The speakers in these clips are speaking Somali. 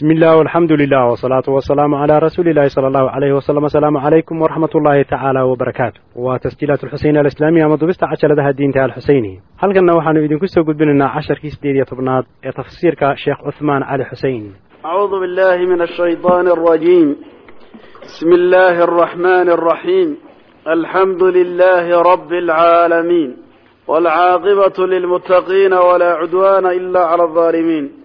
bismi illah alxamdu lilah wsalaatu wasalaamu calaa rasuuli illahi sala allahu alayhi wasalam asalaamu calaykum waraxmat ullaahi tacaala wabarakaatu waa tasjiilaat alxuseyn alislaamiya ama dubista cajaladaha diinta alxuseyni halkanna waxaanu idinku soo gudbinaynaa casharkii sideed iyo tobnaad ee tafsiirka sheekh cuhmaan cali xusein acuudu billahi min ashayطan alrajiim bismi illahi alraxmani alraxiim alxamdu lilahi rabi alcaalamiin walcaaqibatu lilmutaqiina walaa cudwana ila cala alظaalimiin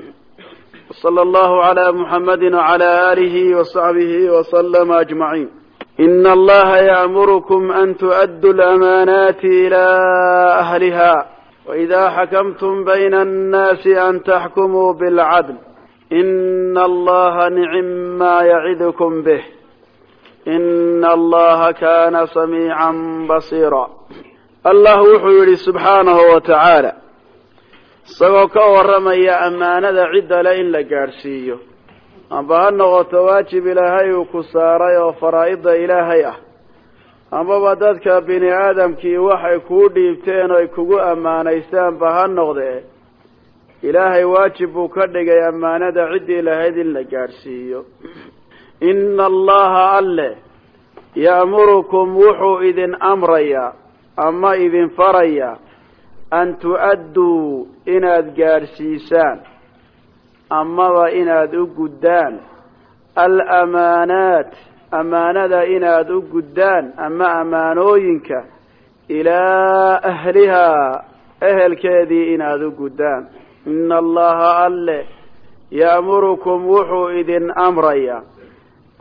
وصلى الله على محمد وعلى آله وصحبه وسلم أجمعين إن الله يأمركم أن تؤدوا الأمانات إلى أهلها وإذا حكمتم بين الناس أن تحكموا بالعدل إن الله نعم ما يعدكم به إن الله كان سميعا بصيرا الله وحي سبحانه وتعالى isagoo ka warramaya ammaanada ciddale in la gaadhsiiyo. Amba ha noqoto waajib ilaahay uu ku saaray oo faraa'ida ilaahay ah. Amaba dadka bini aadamkii waxay kuu dhiibteen oo ay kugu ammaanaystaanba ha noqdee. Ilaahay waajib buu ka dhigay ammaanada ciddii lahayd in la gaadhsiiyo. Ina allaha alle ya'murukum wuxuu idin amrayaa ama idin farayaa an tu-adduu inaad gaadhsiisaan amaba inaad u guddaan alamaanaat amaanada inaad u guddaan ama amaanooyinka ilaa ahlihaa ehelkeedii inaad u guddaan ina allaha alle ya'murukum wuxuu idin amrayaa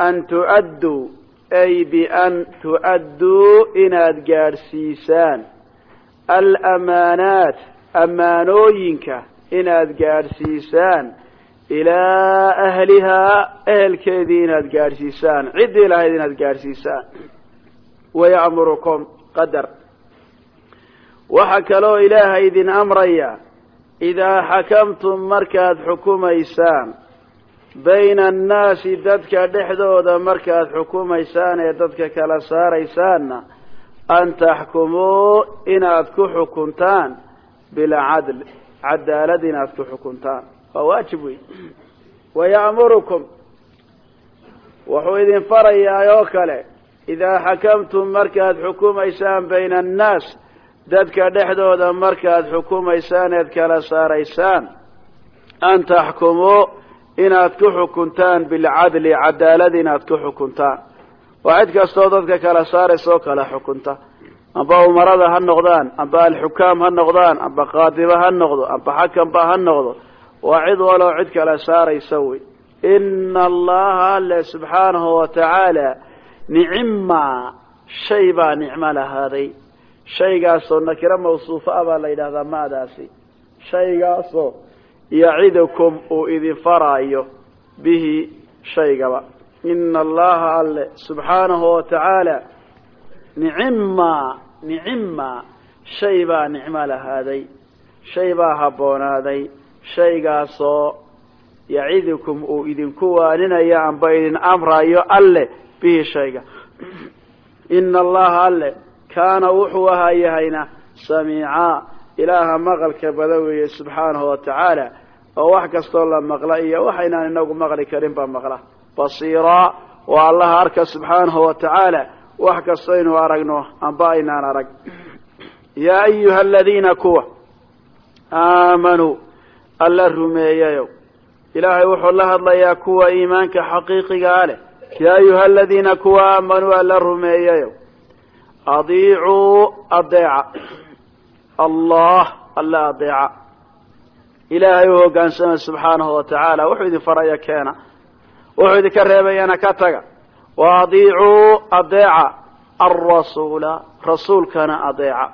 an tu-adduu ay bian tu-adduu inaad gaadhsiisaan alamaanaat ammaanooyinka inaad gaadhsiisaan ilaa ahlihaa ehelkeedii inaad gaadhsiisaan ciddii lahayd inaad gaadhsiisaan. Waya'murukum qadar. Waxaa kaloo ilaahay idin amraya idaa xakamtum markaad xukumaysaan bayna annaasi dadka dhexdooda markaad xukumaysaan ee dadka kala saaraysaanna an taxkumuu inaad ku xukuntaan bilcadl cadaalad inaad ku xukuntaan waa waajib wey waya'murukum wuxuu idin farayaa oo kale idaa xakamtum markaad xukumaysaan bayna annaas dadka dhexdooda markaad xukumaysaan eed kala saaraysaan an taxkumuu inaad ku xukuntaan bilcadli cadaalad inaad ku xukuntaan waa cid kastoo dadka kala saaraysa oo kala xukunta. Amba umarada ha noqdaan amba alxukaam ha noqdaan amba qaadiba ha noqdo amba xakamba ha noqdo. Waa cid waloo cid kala saaraysa wey. Ina allaha alle subxaanahu watacaala nicima shay baa nicmo lahaaday shaygaasoo nakiro mawsuufa ah baa la yidhahdaa maadaasi. Shaygaasoo yacidukum uu idin faraayo bihi shaygaba ina allaha alle subxaanahu watacaala nicima nicima shay baa nicmo lahaaday shay baa habboonaaday shaygaasoo yacidukum uu idinku waaninaya amba idin amrayo alle bihi shayga ina allaha alle kaana wuxuu ahaa yahayna samiicaa ilaaha maqalka bada weeye subxaanahu watacaala oo wax kastoo la maqla iyo waxaynaan inagu maqli karin maqla basiiraa waa allaha arka subxaanahu watacaala wax kastaynu aragno amba aynaan arag. Yaa ayuha aladiina kuwa aamanuu alla rumeeyayow ilaahay wuxuu la hadlayaa kuwa iimaanka xaqiiqigaa leh. Yaa ayuha aladiina kuwa aamanuu alla rumeeyayow adiicuu adeeca allah alla adeeca ilaahay u hogaansama subxaanahu watacaala wuxuu idin faraya keena wuxuu idinka reebayana ka taga. Wa adiicuu adeeca alrasuula rasuulkana adeeca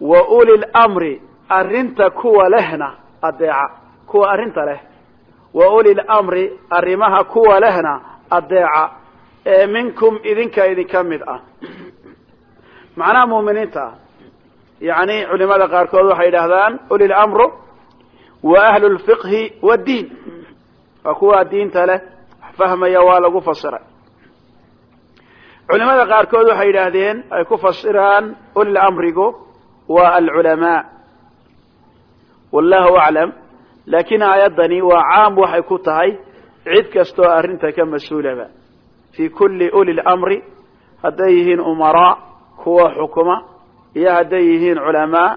wa uli lmri arrinta kuwa lehna adeeca kuwa arrinta leh. Wa uli lamri arrimaha kuwa lehna adeeca ee minkum idinka idinka mid ah. Macnaha muuminiinta yani culimada qaarkood waxay yidhahdaan uli lamru wa ahlu lfiqhi waa kuwa diinta leh fahmaya waa lagu fasiray. Culimada qaarkood waxay yidhaahdeen ay ku fasiraan ulil amrigu waa alculamaa. Wallahu aclam laakiin aayaddani waa caam waxay ku tahay cid kastoo arrinta ka mas'uulaba. Fii kulli uli lamri hadday yihiin umaraa kuwa xukuma iyo hadday yihiin culamaa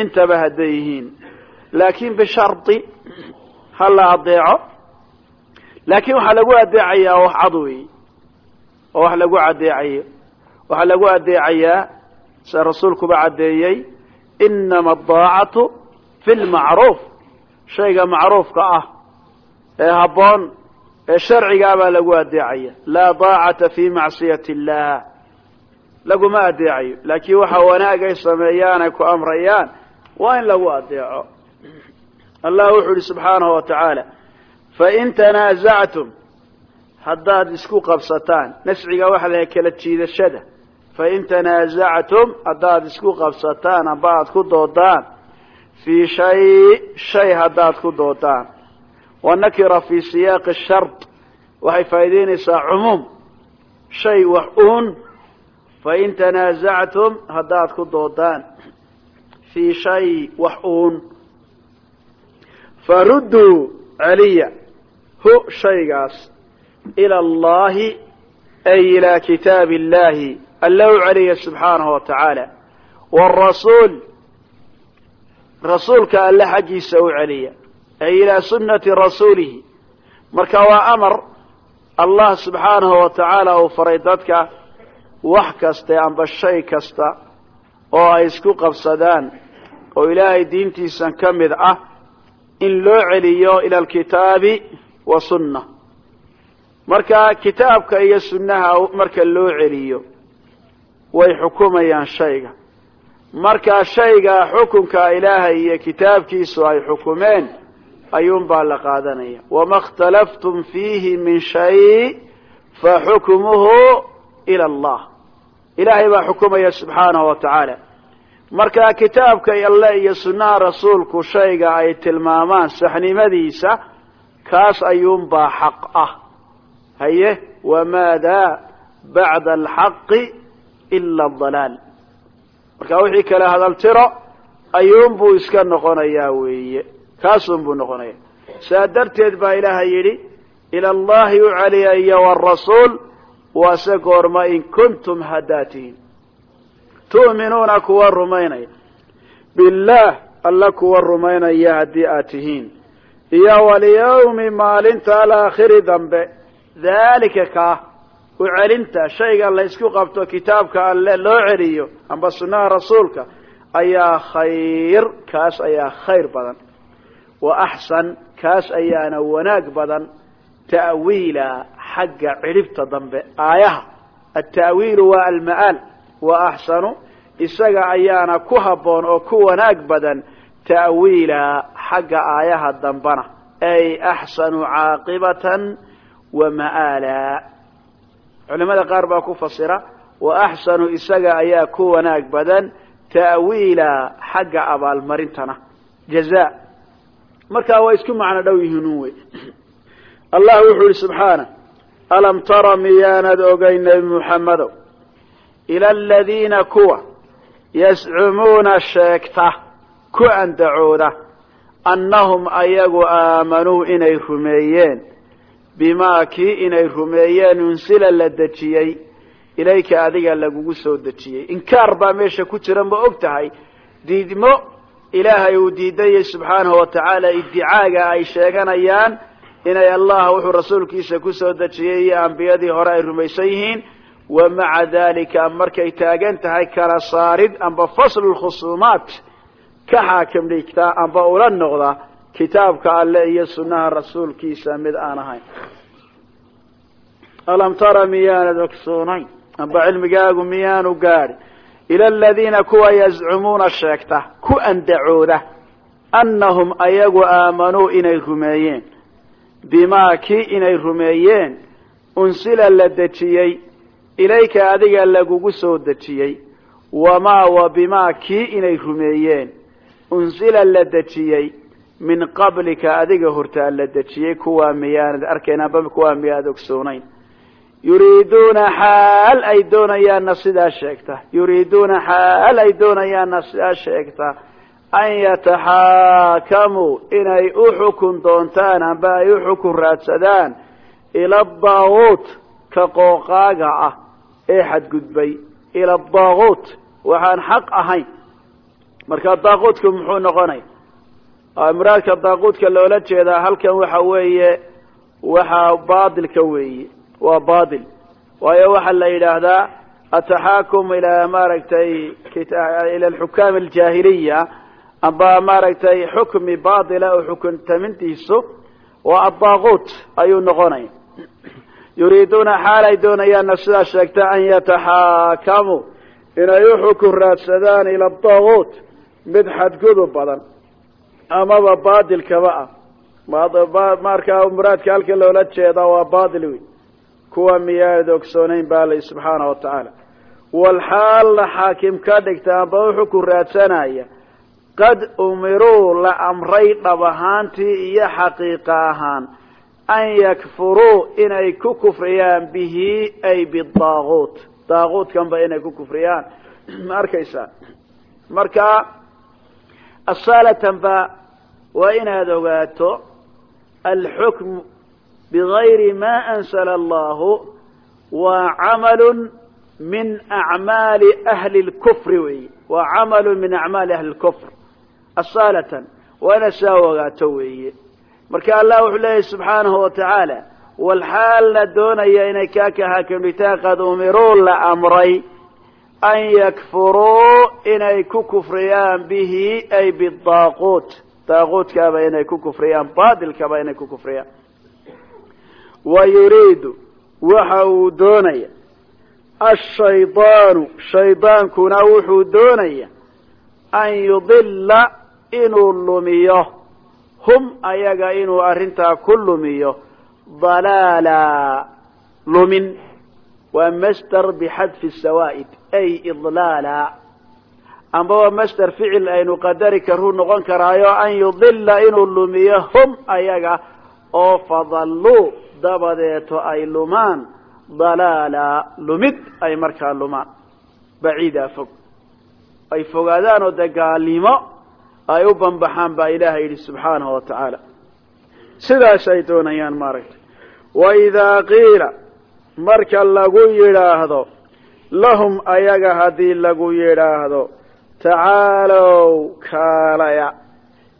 intaba hadday yihiin. Laakin bishardi ha la adeeco laakin waxaa lagu adeecayaa wax cad weey oo wax lagu adeecayo. Waxaa lagu adeecayaa sida rasuulkuba caddeeyey inama adaacatu fi lmacruuf shayga macruufka ah ee habboon ee sharcigaa baa lagu adeecaya. Laa daacata fi macsiyati illah laguma adeecayo. Laakin waxa wanaag ay sameeyaan ay ku amrayaan waa in lagu adeeco. Allah wuxuu yihi subxaanahu wa tacaala fain tanaasactum haddaad isku qabsataan nasciga waxa la kala jiidashada. fain tanaasactum haddaad isku qabsataan amba aad ku doodaan. fii shay shay haddaad ku doodaan. wanakira fi siyaaqi shard waxay faa'idaynaysaa cumuum. shay wax uun. fain tanaasactum haddaad ku doodaan. fii shay wax uun. farudduu celiya hu shaygaas ila allahi ay ilaa kitaabi illahi alla u celiya subxaanahu wa tacaala. Wrasuul rasuulka alle xaggiisa u celiya ay ilaa sunnati rasuulihi. Marka waa amar allah subxaanahu wa tacaala uu faray dadka wax kaste amba shay kasta oo ay isku qabsadaan oo ilaahay diintiisan ka mid ah in loo celiyo ila alkitaabi wa sunna. Marka kitaabka iyo sunnaha marka loo celiyo way xukumayaan shayga. Marka shayga xukunka ilaahay iyo kitaabkiisu ay xukumeen ayuunbaa la qaadanaya. Wama اkhtalaftum fiihi min shay faxukmuhu ila allah. Ilaahay baa xukumaya subxaanahu wa tacaala. Marka kitaabka alle iyo sunnaha rasuulku shayga ay tilmaamaan saxnimadiisa kaas ayuunbaa xaq ah. Haye wamaada bacda alxaqi ila adalaal marka wixii kale hadal tiro ayuunbuu iska noqonayaa weeye. Kaasunbuu noqonaya saa darteed baa ilaahay yidhi ila allahi u celiya iyo warasuul waase goorma in kuntum haddaa tihiin tu'minuuna kuwa rumaynaya. Billaah alla kuwa rumaynaya haddii aad tihiin iyo walyawmi maalinta alaakhiri dambe. Daalika kaa u celinta shayga la ysku qabto kitaabka alle loo celiyo amba sunnaha rasuulka ayaa khayr kaas ayaa khayr badan. Wa axsan kaas ayaana wanaag badan. Ta'wiila xagga cidhibta dambe aayaha. Alta'wiilu waa alma'aal. Wa axsanu isaga ayaana ku habboon oo ku wanaag badan ta'wiila xagga aayaha dambana ay axsanu caaqibatan wa ma'aala. Culimada qaar baa ku fasira wa axsanu isaga ayaa ku wanaag badan ta'wiila xagga abaalmarintana. Jaza markaa waa isku macno dhow yihiinun wey. Allah wuxuu yihi subxaana alam tara miyaanad ogay nebi muxammedow ila aladiina kuwa yascumuuna sheegta ku andacooda annahum ayagu aamanuu inay rumeeyeen. Bimaa kii inay rumeeyeen unsila la dejiyey. Ilayka adiga lagugu soo dejiyey. Inkaar baa meesha ku jira ma og tahay. Diidmo ilaahay uu diidayay subxaanahu wa tacaala iddicaaga ay sheeganayaan inay allah wuxuu rasuulkiisa ku soo dejiyey iyo ambiyadii hore ay rumaysan yihiin. Wa maca dalika markay taagan tahay kala saarid amba faslu lkhusuumaat ka xaakim dhigtaa amba ula noqda kitaabka alle iyo sunnaha rasuulkiisa mid aan ahayn. Alam tara miyaanad ogsoonayn amba cilmigaagu miyaanu gaadhi? Ila aladiina kuwa yazcumuuna sheegta ku andacooda annahum ayagu aamanuu inay rumeeyeen. Bimaa kii inay rumeeyeen unsila la dejiyey ilayka adiga lagugu soo dejiyey. Wamaa wa bimaa kii inay rumeeyeen unsila la dejiyey min qablika adiga hortaa la dejiyey kuwaa miyaanad arkayn amba kuwaa miyaad ogsoonayn yuriiduuna xaal ay doonayaanna sidaa sheegta. Yuriiduuna xaal ay doonayaanna sidaa sheegta an yataxaakamuu inay u xukun doontaan amba ay u xukun raadsadaan ila daaguut ka qooqaaga ah ee xadgudbay. Ila daaguut waxaan xaq ahayn marka daaquudku muxuu noqonaya muraadka daaquudka loola jeedaa halkan waxa weeye waxaa baatilka weeye waa baatil waayo waxaa la yidhaahdaa ataxaakum ilaa maaragtay ila alxukaam aljaahiliya. Amba maaragtay xukmi baatila oo xukuntamintiisu waa adaaquut ayuu noqonaya yuriiduuna xaal ay doonayaanna sidaa sheegta an yataxaakamuu inay u xukun raadsadaan ila daaquut mid xadgudub badan amaba baatilkaba ah. Markaa muraadka halka loola jeedaa waa baatil wey kuwa miyaad ogsoonayn ba alay subxaana wa tacaala walxaalna xaakim ka dhigta amba u xukun raadsanaya qad umiruu la amray dhab ahaantii iyo xaqiiqa ahaan an yakfuruu inay ku kufriyaan bihi ay bidaaguut daaguutkanba inay ku kufriyaan. Ma arkaysaa? Marka asalatan ba waa inaad ogaato alxukm bigayri ma ansala allahu waa camalu min acmaali ahli lkufri wey waa camalu min acmaali ahli lkufr asalatan waa inaad saa ogaato weeye. Marka allah wuxuu leeyahy subxaanahu watacaala walxaalna doonaya inay kaa kahaakamdhitaan qad umiruu la amray an yakfuruu inay ku kufriyaan bihi ay bidaaquut daaquutkaaba inay ku kufriyaan baatilkaba inay ku kufriyaan wa yuriidu waxa uu doonaya ashaydaanu shaydaankuna wuxuu doonaya an yudila inuu lumiyo hum ayaga inuu arrintaa ku lumiyo dalaala lumin waa masder bixadfi sawaa'id ay idlaala. Amba waa masder ficil aynu qadari karuu noqon karaayo an yudila inuu lumiyo hum ayaga oo fadalluu dabadeeto ay lumaan. Dalaala lumid ay markaa lumaan. Baciida fog. Ay fogaadaan oo dee gaalnimo ay u banbaxaan baa ilaahay yidhi subxaanahu wa tacaala. Sidaas ay doonayaan maaragtay. Wa idaa qiila marka lagu yidhaahdo lahum ayaga haddii lagu yidhaahdo tacaalow kaalaya.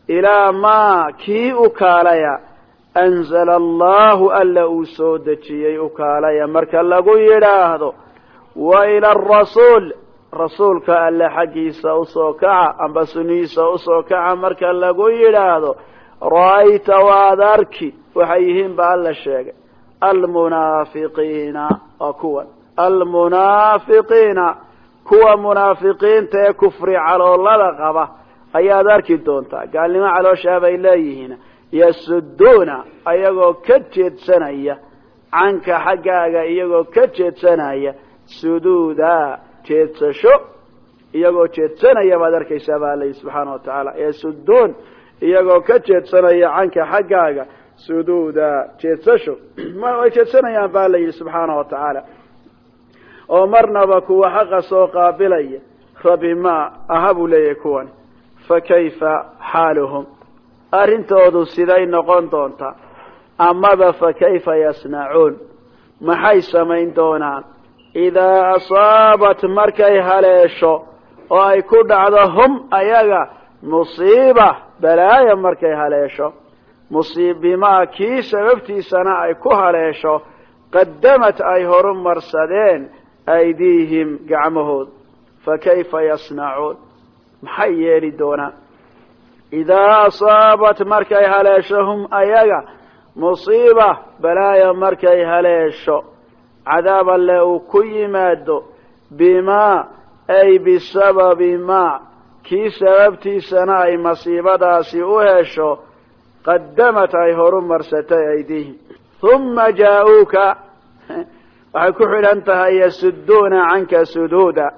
Ilaa maa kii u kaalaya? Anzala allahu alla uu soo dejiyey u kaalaya. Marka lagu yidhaahdo wa ila arasuul rasuulka alle xaggiisa u soo kaca amba sunihiisa u soo kaca marka lagu yidhaahdo ra'ayta waad arki. Waxay yihiin ba alla sheegay almunaafiqiina waa kuwan almunaafiqiina. Kuwa munaafiqiinta ee kufri caloolada qaba ayaad arki doontaa. Gaalnimo calooshaa bay leeyihiin. Yasuduuna ayagoo ka jeedsanaya. Canka xaggaaga iyagoo ka jeedsanaya. Suduuda jeedsasho iyagoo jeedsanaya baad arkaysaa ba alayi subxaana wa tacaala. Yasuduun iyagoo ka jeedsanaya canka xaggaaga. Suduuda jeedsasho way jeedsanayaan ba la yidhi subxaana wa tacaala oo marnaba kuwa xaqa soo qaabilaya rabi ma aha buu leeyahay kuwani. Fa kayfa xaaluhum? Arrintoodu siday noqon doontaa amaba fa kayfa yasnacuun maxay samayn doonaan? Idaa asaabat markay haleesho oo ay ku dhacdo hum ayaga musiiba balaaya markay haleesho. Musiibimaa kii sababtiisana ay ku haleesho. Qadamat ay horumarsadeen aydiihim gacmahood fa kayfa yasnacuun? Maxay yeeli doonaan? Idaa asaabat markay haleesho hum ayaga musiiba balaaya markay haleesho. Cadaab alle uu ku yimaado bimaa ay bisababi maa kii sababtiisana ay masiibadaasi u hesho qadamat ay horumarsatay aydiihim. Uma jaa-uuka waxay ku xidhan tahay yasuduuna canka suduuda.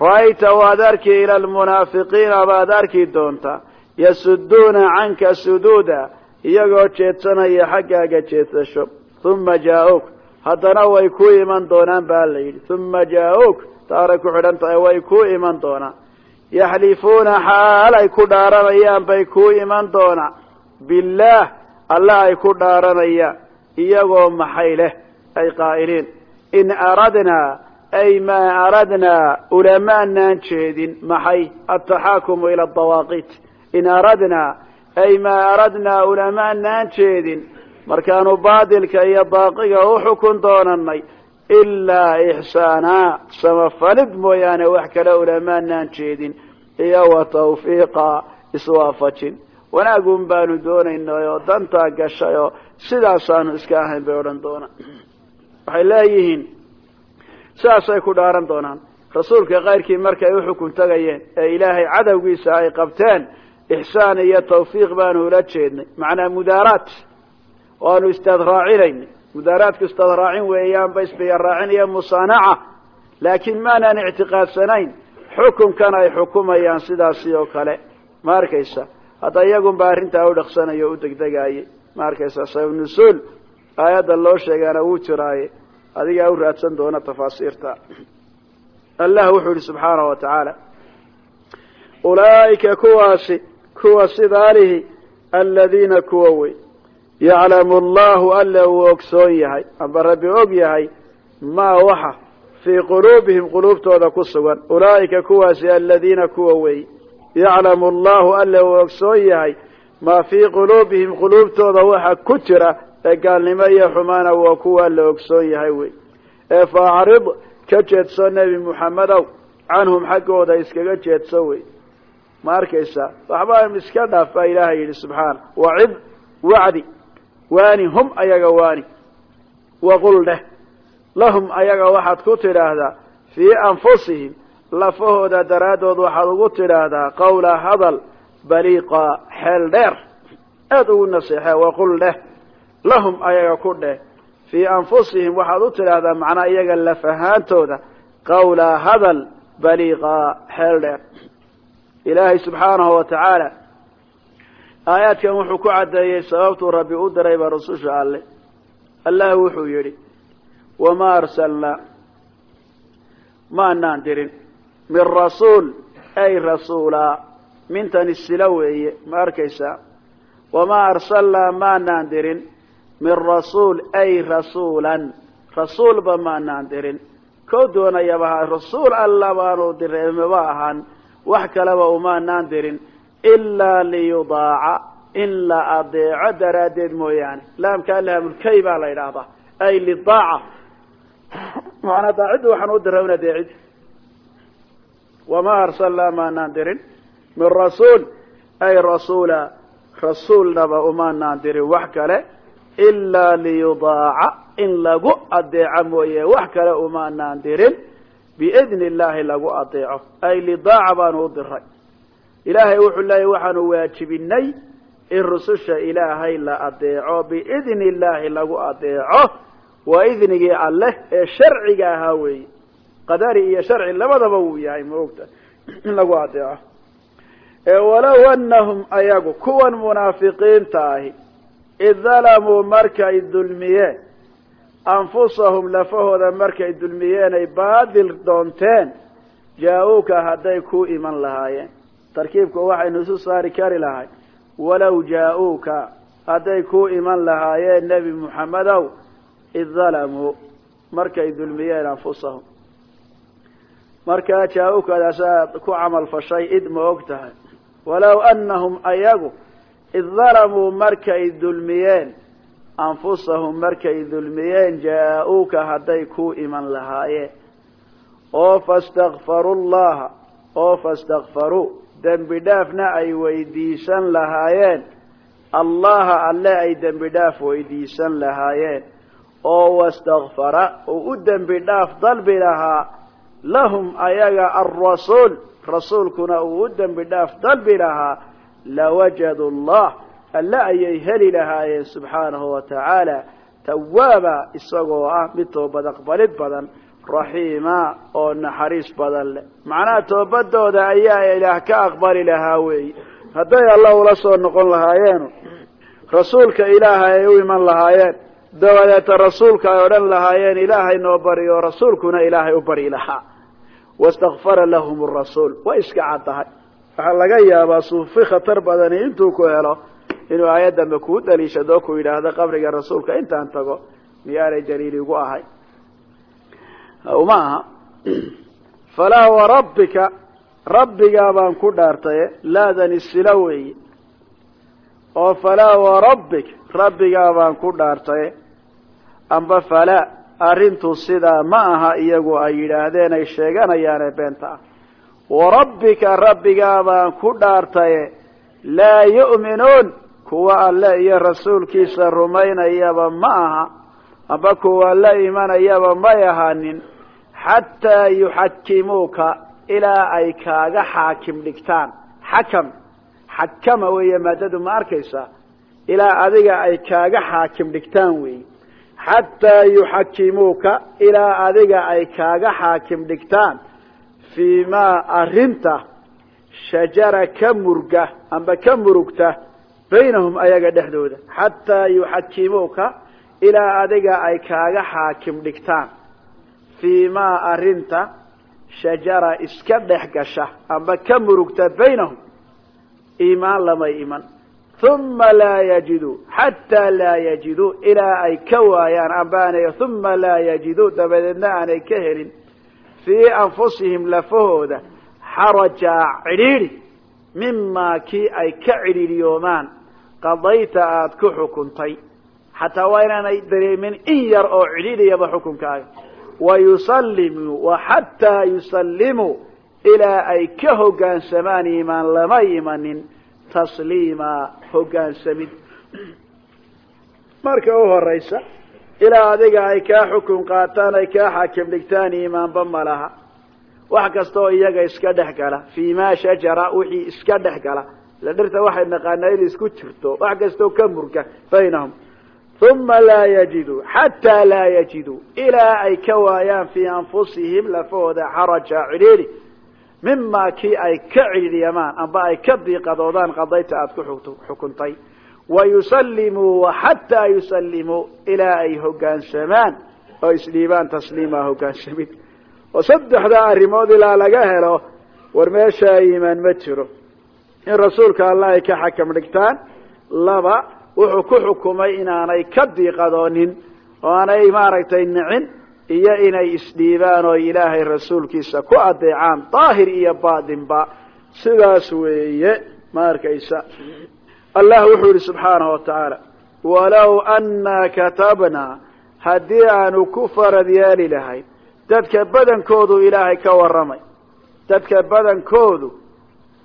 Ra'ayta waad arki ila almunaafiqiina baad arki doontaa yasuduuna canka suduuda. Iyagoo jeedsanaya xaggaaga jeedsasho uma jaa-uuk haddana way ku iman doonaan baa la yidhi. Uma jaa-uuk taaray ku xidhan tahay way ku iman doonaan yaxlifuuna xaal ay ku dhaaranayaan bay kuu iman doonaan billaah alla ay ku dhaaranayaan iyagoo maxay leh ay qaa'iliin. In aradnaa ay maa aradnaa ulamaanaan jeedin maxay? Altaxaakumu ila adawaaqiit in aradnaa ay maa aradnaa ulamaanaan jeedin. Markaanu baadilka iyo baaqiga u xukun doonanay ilaa ixsaanaa samafalid mooyaane wax kale ulamaanaan jeedin. Iyo wa tawfiiqa iswaafajin. Wanaagun baanu doonaynay oo dantaa gashay oo sidaasaanu iska ahayn bay odhan doonaan waxay leeyihiin sidaasay ku dhaaran doonaan. Rasuulka kayrkii markay uxukun tagayeen ee ilaahay cadowgiisa ay qabteen ixsaan iyo tawfiiq baanu ula jeednay. Macnaa mudaaraat waanu istaad raacinaynay. Mudaaraadku istaad raacin weeyaanba isbiya raacin iyo musaanaca. Laakiin maanaan ictiqaadsanayn xukunkan ay xukumayaan sidaasi oo kale. Ma arkaysa? Hadda iyagunba arrintaa u dhaqsanayo o u degdegaayay ma arkaysa? Sabab nusuul aayadda loo sheegaana wuu jiraaye adigaa u raadsan doona tafaasiirta. Allah wuxuu yihi subxaanahu wa tacaala ulaa'ika kuwaasi kuwa sidaalihi aladiina kuwa wey yaclamu allahu alla uu ogsoon yahay amba rabbi og yahay maa waxa fii quluubihim quluubtooda ku sugan. Ulaa'ika kuwaasi aladiina kuwa wey yaclamu allahu alla uu ogsoon yahay maa fii quluubihim quluubtooda waxa ku jira ee gaalnimo iyo xumaana waa kuwa la ogsoon yahay wey. Ee faacrid ka jeedso nebi muxamedow canhum xaggooda iskaga jeedso wey. Ma arkaysa waxba iska dhaaf baa ilaahay yidhi subxaana wacid wacdi. Waani hum ayaga waani. Waqul dheh lahum ayaga waxaad ku tidhaahdaa fii anfusihim lafahooda daraaddood waxaad ugu tidhaahdaa qawla hadal baliiqa xeel dheer aad ugu naseexee waqul dheh lahum ayaga ku dheh. Fii anfusihim waxaad u tidhaahdaa macnaa iyaga laf ahaantooda qawla hadal baliiqa xeel dheer. Ilaahay subxaanahu wa tacaala aayaadkan wuxuu ku caddeeyey sababtuu rabbi u dirayba rususha alle. Allah wuxuu yidhi wamaa arsalnaa maanaan dirin. Min rasuul ay rasuulaa mintani sila weeye ma arkaysaa. Wamaa arsalnaa maanaan dirin min rasuul ay rasuulan. Rasuulba maanaan dirin. Koo doonayaba rasuul alla baanu diray maba ahaan wax kaleba umaanaan dirin. Ilaa liyudaaca in la adeeco daraaddeed mooyaane. Laamkaa laamulkay baa la yidhaahdaa. Ay lidaaca. Maanaa daacidda waxaan u diray un adeecid wamaa arsalnaa maanaan dirin. Min rasuul ay rasuula. Rasuulnaba umaanaan dirin wax kale ilaa liyudaaca in lagu adeeco mooye. Wax kale umaanaan dirin. Biidni illaahi lagu adeeco ay lidaaca baanu u diray ilaahay wuxuu leeyahy waxaanu waajibinay in rususha ilaahay la adeeco biidni illaahi lagu adeeco waa idnigii alleh ee sharciga ahaa weeye. Qadari iyo sharci labadaba wuu yahay maogta in lagu adeeco walow anahum ayagu kuwan munaafiqiinta ahi id dalamuu markay dulmiyeen anfusahum lafahooda markay dulmiyeen ay baadil doonteen jaa-uuka hadday ku iman lahaayeen tarkiibka waxaynu isu saari kari lahay walow jaa-uuka hadday ku iman lahaayeen nebi muxamedow id dalamuu markay dulmiyeen anfusahum markaa jaa-uukadaasaa ku camal fashay id ma og tahay walow anahum ayagu id dalamuu markay dulmiyeen anfusahum markay dulmiyeen jaa-uuka hadday ku iman lahaayeen oo fastakfaru llaha oo fastakfaruu dembi dhaafna ay weydiisan lahaayeen. Allaha alle ay dembi dhaaf weydiisan lahaayeen. Oo wastakfara uu u dembi dhaaf dalbi lahaa lahum ayaga alrasuul rasuulkuna uu u dembi dhaaf dalbi lahaa lawajadu llah alle ayay heli lahaayeen subxaanahu wa tacaala tawaaba isagoo ah mid toobad aqbalid badan raxiima oo naxariis badan leh. Macnaha toobadooda ayaa ilaah ka aqbali lahaa weeye hadday alla ula soo noqon lahaayeenu rasuulka ilaahay ay u iman lahaayeen dabadeeta rasuulka ay odhan lahaayeen ilaahay noo bari oo rasuulkuna ilaahay u bari lahaa. Wastakfara lahum rasuul way iska caddahay waxaa laga yaabaa suufi khatar badani intuu ku helo inuu aayaddanba kuu daliishado ku yidhaahdo qabriga rasuulka intaan tago miyaanay daliil igu ahay. Ma aha. Falaa warabbika rabbigaa baan ku dhaartaye laadani sila weeye oo falaa warabbik rabbigaa baan ku dhaartaye amba falaa arrintu sidaa ma aha iyagu ay yidhaahdeen ay sheeganayaane beenta ah warabbika rabbigaa baan ku dhaartaye laa yu'minuun. Kuwa alle iyo rasuulkiisa rumaynayaba ma aha amba kuwa la imanayaba may ahaanin xataa yuxakimuuka ilaa ay kaaga xaakim dhigtaan. Xakam xakama weeye maadadu ma arkaysa ilaa adiga ay kaaga xaakim dhigtaan weeye. Xataa yuxakimuuka ilaa adiga ay kaaga xaakim dhigtaan fii maa arrinta shajara ka murga amba ka murugta baynahum ayaga dhexdooda xataa yuxakimuuka ilaa adiga ay kaaga xaakim dhigtaan fii maa arrinta shajara iska dhex gasha amba ka murugta baynahum iimaan lamay iman uma laa yajiduu xataa laa yajiduu ilaa ay ka waayaan ambaanay uma laa yajiduu dabadeedna aanay ka helin fii anfusihim lafahooda xarajaa cidhiidhi mimaa kii ay ka cidhiidhiyoomaan qadayta aada ku xukuntay. Xataa waa inaanay dareemin in yar oo cidhiidhiyaba xukunkaaga wayusallimuu wa xataa yusallimuu ilaa ay ka hoggaansamaan iimaan lama imanin tasliima hoggaansamid marka u horaysa ilaa adiga ay kaa xukun qaataan ay kaa xaakim dhigtaan iimaanba ma laha. Wax kasta oo iyaga iska dhex gala. Fii ma shajara wixii iska dhex gala. Ila dhirta waxay naqaanaa in isku jirto wax kastaoo ka murga baynahum. Uma laa yajiduu xataa laa yajiduu ilaa ay ka waayaan fii anfusihim lafahooda xaraja cidhiidhi. Mimaa kii ay ka cidhiidyamaan amba ay ka diiqadoodaan qadayta aada ku xukuntay wayusallimuu xataa yusallimuu ilaa ay hoggaansamaan oo isdhiibaan tasliima hoggaansamid oo saddexdaa arrimood ilaa laga helo war meeshaa iimaan ma jiro in rasuulka allah ay ka xakam dhigtaan laba wuxuu ku xukumay inaanay ka diiqadoonin oo aanay maaragtay nicin iyo inay isdhiibaan oo ilaahay rasuulkiisa ku adeecaan daahir iyo baatinba sidaas weeye ma allah wuxuu yihi subxaanahu watacaala walow annaa katabnaa haddii aanu ku farad yeeli lahayn dadka badankoodu ilaahay ka warramay. Dadka badankoodu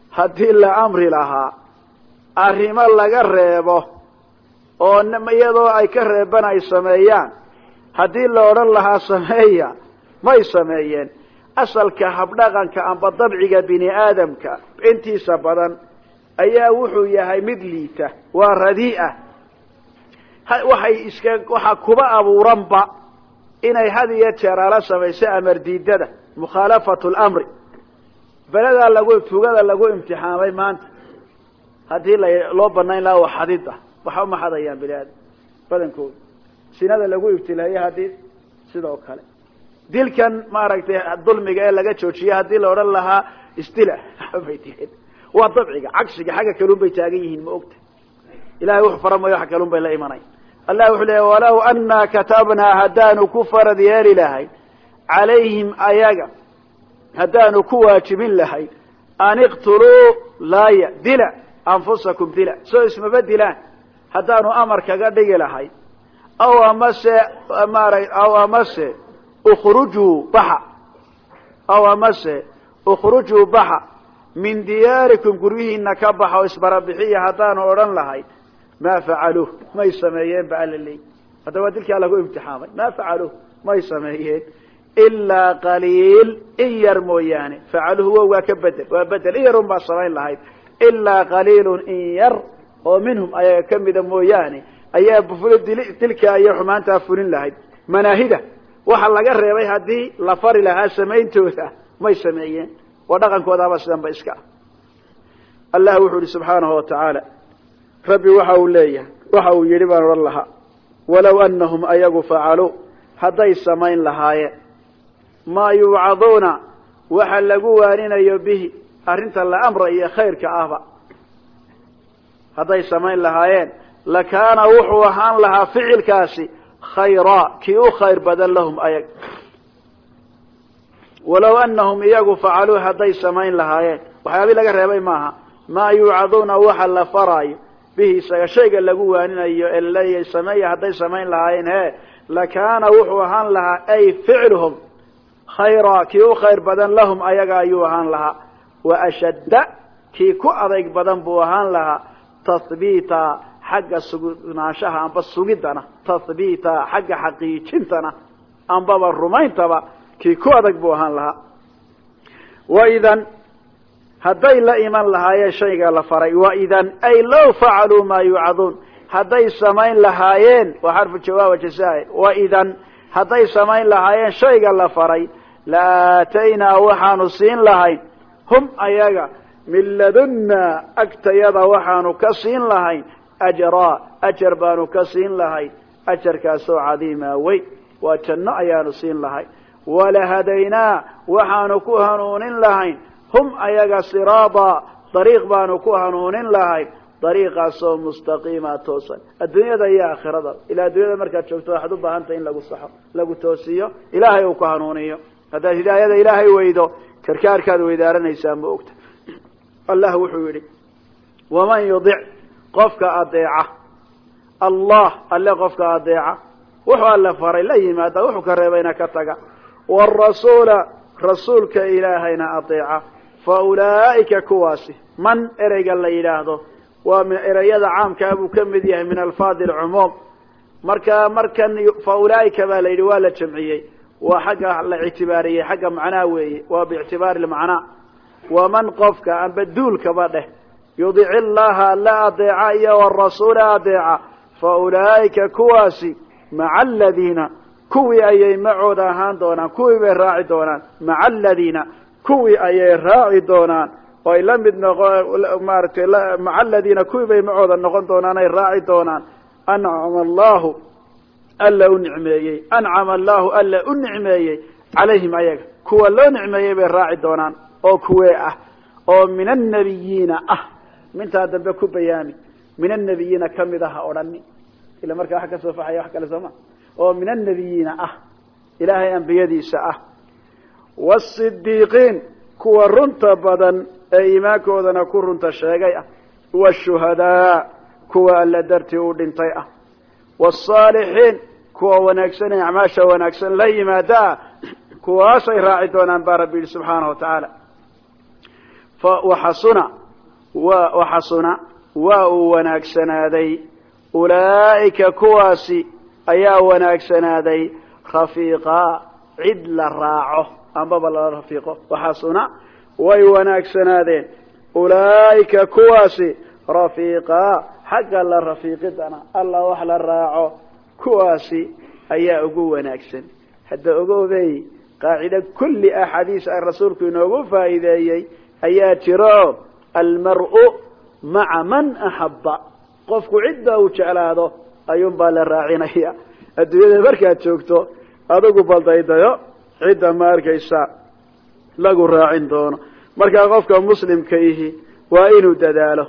haddii la amri lahaa arrimo laga reebo oo iyadoo ay ka reeban ay sameeyaan. Haddii la odhan lahaa sameeya may sameeyeen. Asalka habdhaqanka amba dabciga bini aadamka intiisa badan ayaa wuxuu yahay mid liita waa radii'a. Waxay iska waxaa kuba abuuranba inay had iyo jeer ala samayso amar diidada mukhaalafatu lamri beledaa lagu tugada lagu imtixaamay maanta. Haddii la loo banayn lahaa wa xadid ah. Waxa uma xadayaan bini aadam sinada lagu ibtilaayey haddii sidoo kale. Dilkan maaragtay dulmiga ee laga joojiyey haddii la odhan lahaa isdila bay dileen waa dabciga cagsiga xagga kalun bay taagan yihiin ma ogta. Ilahay wuxuu fara mayo wax kalun bay la imanay. Allah wuxuu leeya walow annaa katabnaa haddaanu ku farad yeeli lahayn calayhim ayaga haddaanu ku waajibin lahayn an iqtuluu laaya dila anfusakum dila. Soo ismaba dilaan haddaanu amar kaga dhigi lahayn aw amase maara aw amase ukhrujuu baxa aw amase ukhrujuu baxa min diyaarikum guryihiina ka baxa oo isbarabixiya haddaanu odhan lahayn maa facaluuh may sameeyeen ba alla leey. Hadda waa dilkaa lagu imtixaamay. Maa facaluuh may sameeyeen. Ilaa qaliil in yar mooyaane. Facaluhu wo waa ka bedel waa bedel. In yarun baa samayn lahayd. Ilaa qaliilun in yar oo minhum ayaga kamida mooyaane ayaa dilkaa iyo xumaantaa fulin lahayd. Manaahida waxa laga reebay haddii la fari lahaa samayntooda may sameeyeen waa dhaqankoodaaba sidan ba iska. Ah allah wuxuu yihi subxaanahu watacaala rabbi waxa uu leeyahay waxa uu yidhi baan odhan lahaa walow anahum ayagu facaluu hadday samayn lahaayeen maa yuucaduuna waxa lagu waaninayo bihi arrinta la amrayo khayrka ahba. Hadday samayn lahaayeen lakaana wuxuu ahaan lahaa ficilkaasi khayraa kii u khayr badan lahum ayag walow anahum iyagu facaluu hadday samayn lahaayeen. Waxyaabii laga reebay maaha. Maa yuucaduuna waxa la faraayo. Bihi isaga shayga lagu waaninayo ee la leeyahay sameeya hadday samayn lahaayeen he lakaana wuxuu ahaan lahaa ay ficluhum. Khayraa kii u khayr badan lahum ayaga ayuu ahaan lahaa. Wa ashadda kii ku adayg badan buu ahaan lahaa. Tahbiita xagga sugnaanshaha amba sugidana. Tahbiita xagga xaqiijintana ambaba rumayntaba kii ku adag buu ahaan lahaa. Waidan hadday la iman lahaayeen shayga la faray waidan ay low facaluu maa yuucaduun hadday samayn lahaayeen waa xarfu jawaaba jasaa waidan hadday samayn lahaayeen shayga la faray la aataynaa waxaanu siin lahayn hum ayaga min ladunna agtayada waxaanu ka siin lahayn ajraa ajar baanu ka siin lahayn ajarkaasoo cadiima weyn waa janno ayaanu siin lahayn walahadaynaa waxaanu ku hanuunin lahayn hum ayaga siraada dariiq baanu ku hanuunin lahayn dariiqaasoo mustaqiima toosan adduunyada iyo aakhirada ilaa adduunyada markaad joogto waxaad u baahantay in lagu saxo lagu toosiyo ilaahay uu ku hanuuniyo haddaad hidaayada ilaahay weydo karkaarkaad weydaaranaysaa ma ogta allah wuxuu yidhi waman yudic qofka adeeca allah alle qofka adeeca wuxuu alle faray la yimaada wuxuu ka reebayna ka taga wrasuula rasuulka ilaahayna adeeca fa ulaa'ika kuwaasi man ereyga la yidhaahdo waa ereyada caamkaa buu ka mid yahay min alfaadi alcumuum marka markan fa ulaa'ika baa la yidhi waa la jamciyey waa xagga la ictibaariyey xagga macnaha weeye waa biictibaari lmacnaa waman qofka amba duulkaba dheh yudic illaha alla adeeca iyo kuwii ayay macooda ahaan doonaan kuwii bay raaci doonaan maca aladiina kuwii ayay raaci doonaan oo ay la mid noqo maaratay maca aladiina kuwii bay macooda noqon doonaan ay raaci doonaan. Ancama allahu alla u nicmeeyey ancama allahu alla u nicmeeyey calayhim ayaga. Kuwa loo nicmeeyey bay raaci doonaan oo kuwee ah oo min annabiyiina ah. Mintaa dambe ku bayaami min annabiyiina ka mid ah ha odhani ila oo min annabiyiina ah ilaahay ambiyadiisa ah. Wasidiiqiin kuwa runta badan ee iimaankoodana ku runta sheegay ah. Washuhadaa kuwa alla dartii u dhintay ah. Wsaalixiin kuwa wanaagsan ee acmaasha wanaagsan la yimaada ah kuwaasay raaci doonaan baa rabbi yihi subxaanahu watacaala waxasuna waxasuna waa uu wanaagsanaaday. Ulaa'ika kuwaasi ayaa wanaagsanaaday rafiiqa cid la raaco ambaba lala rafiiqo waxasuna way wanaagsanaadeen ulaa'ika kuwaasi rafiiqa xagga la rafiiqidana alla wax la raaco kuwaasi ayaa ugu wanaagsan. Hadda ogoobey qaacida kulli axaadiis a rasuulku inoogu faa'iideeyey ayaa jiro almar'u maca man axabba qofku cidda uu jeclaado ayuunbaa la raacinaya adduunyada markaad joogto adigu baldaydayo cidda ma arkaysa lagu raacin doono. Markaa qofka muslimka ihi waa inuu dadaalo.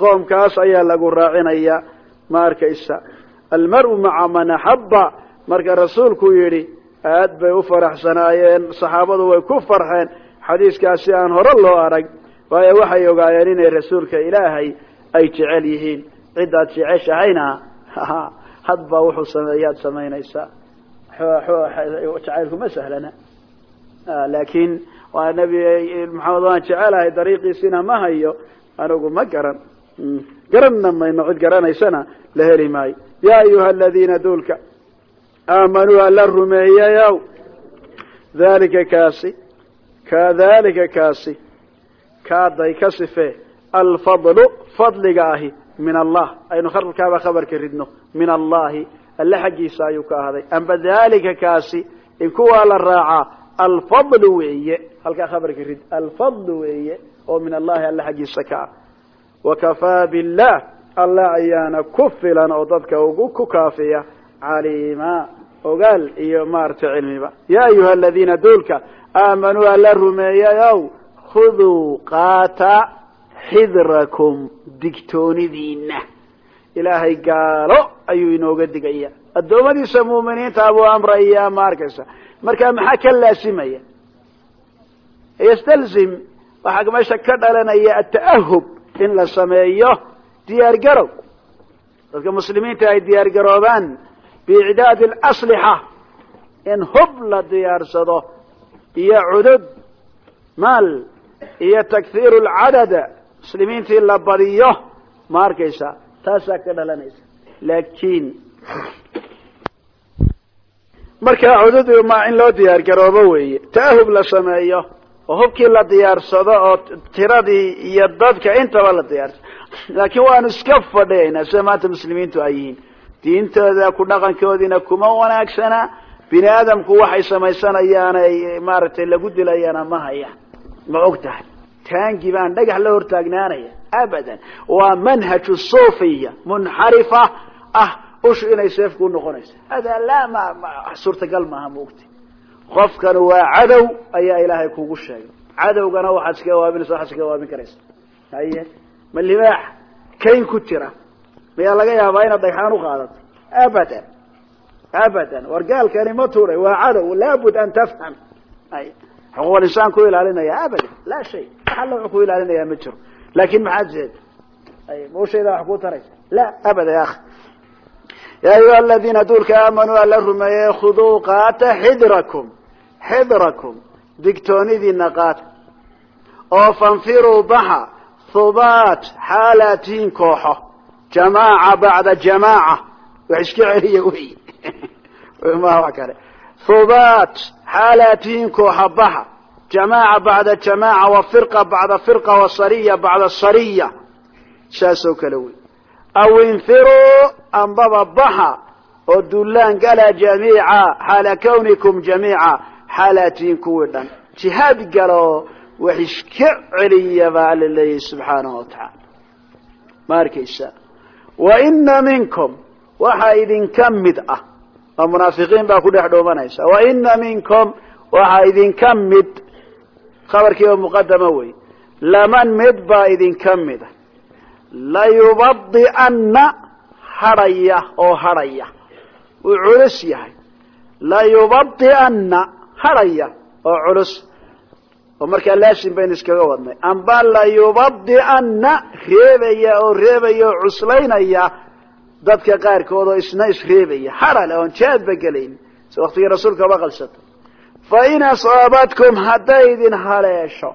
Qoomkaas ayaa lagu raacinaya ma arkaysa. Almar'u maca man axabba marka rasuulku yidhi aad bay u faraxsanaayeen saxaabadu way ku farxeen. Xadiiskaasi aan hore loo arag waayo waxay ogaayeen inay rasuulka ilaahay ay jecel yihiin. Ciddaad jeceshahayna hadba wuxuu sameeyaad samaynaysaa. Jacaylku ma sahlana. Laakiin waa nabi maxamed waan jecelahay dariiqiisina ma hayo anigu ma garan. Garanna mayno cid garanaysana la heli maayo. Ya ayuha aladiina duulka aamanuu alla rumeeyayow. Dalika kaasi kadalika kaasi kaaday ka sifee alfadlu fadliga ahi min allah. Aynu khalkaaba khabarka ridno. Min allahi. Alle xaggiisa ayuu ka ahday. Amba dalika kaasi in kuwaa la raacaa alfadlu weeye. Halkaa khabarka rid alfadlu weeye oo min allahi alle xaggiisa ka ah. Wakafaa billah. Alla ayaana ku filan oo dadka ugu ku kaafiya. Caliima. Ogaal iyo maaragtay cilmiba. Ya ayuha aladiina duulka aamanuu alla rumeeyayow. Khuduu qaata xidrakum digtoonidiina ilaahay gaalo ayuu inooga digaya. Addoommadiisa muuminiinta buu amraya ma arkaysa marka maxaa ka laasimaya? Ystalzim waxaa meesha ka dhalanaya ata'ahub in la sameeyo diyaar garow. Dadka muslimiinta ay diyaar garoobaan biicdaadi alaslixa in hub la diyaarsado iyo cudud maal iyo takhiiru lcadada muslimiintii la badiyo ma arkaysa. Taasaa ka dhalanaysa. Laakiin markaa cududu ma in loo diyaar garoobo weeye. Ta'ahub la sameeyo oo hubkii la diyaarsado oo tiradii iyo dadka intaba la diyaarsado. Laakiin waanu iska fadhiyaynaa sida maanta muslimiintu ay yihiin. Diintooda ku dhaqankoodiina kuma wanaagsana. Bini aadamku waxay samaysanayaan ay maaragtay lagu dilayana ma hayaan ma og tahay taangi baan dhagax la hortaagnaanaya. Abadan. Waa manhaju sufiya munxarifa ah ushu inay seef ku noqonayso. Hada laa ma suurtagal maaha maogta qofkan waa cadow ayaa ilaahay kugu sheegay. Cadowgana waxaad iskaga waabinaysa waxaad iskaga waabin karaysa. Haye ma libaax. Kayn ku jira mayaa laga yaabaa inaad dhagxaan uqaadato abadan. Abadan. War gaalkani ma turay waa cadow. Laabud an tafham xuquuqal insaan ku ilaalinaya abadan laa shay. Wax alla wuxuu ku ilaalinaya ma jiro. Laakin maxaad zeed ay maushayda wax ku taraysa la abada ya akhi ya ayuha aladiina duulka aamanuu alla rumeeyey khuduu qaata xidrakum. Xidrakum digtoonidiina qaata oo fanfiruu baxa hubaat xaalaatihin kooxo. Jamaaca bacda jamaaca. Wax iska celiya wey ma wax kale hubaat xaalaatihin kooxa baxa jamaaca bacda jamaaca wa firqa bacda firqa wa sariya bacda sariya. Saasoo kale wey. Aw infiruu ambaba baxa oo dullaan gala jamiica xaala kawnikum jamiica. Xaalaatihin kuwii dhan. Jihaad galo wax iska celiya baa alla oo munaafiqiin baa ku dhex dhoomanaysa wa ina minkum waxaa idinka mid khabarkii oo muqadama wey laman mid baa idinka mid a layubadi'anna hadhaya oo hadhaya. Wuu culus yahay. Layubadi'anna hadhaya oo culus. Oo markaa laasim baynu iskaga wadnay. Amba layubadi'anna reebaya oo reebaya oo cuslaynaya dadka qaarkood oo isna isreebaya hadhale oon jaadba gelayn. Si waktigii rasuulka ba qalsata fa in asaabatkum hadday idin haleesho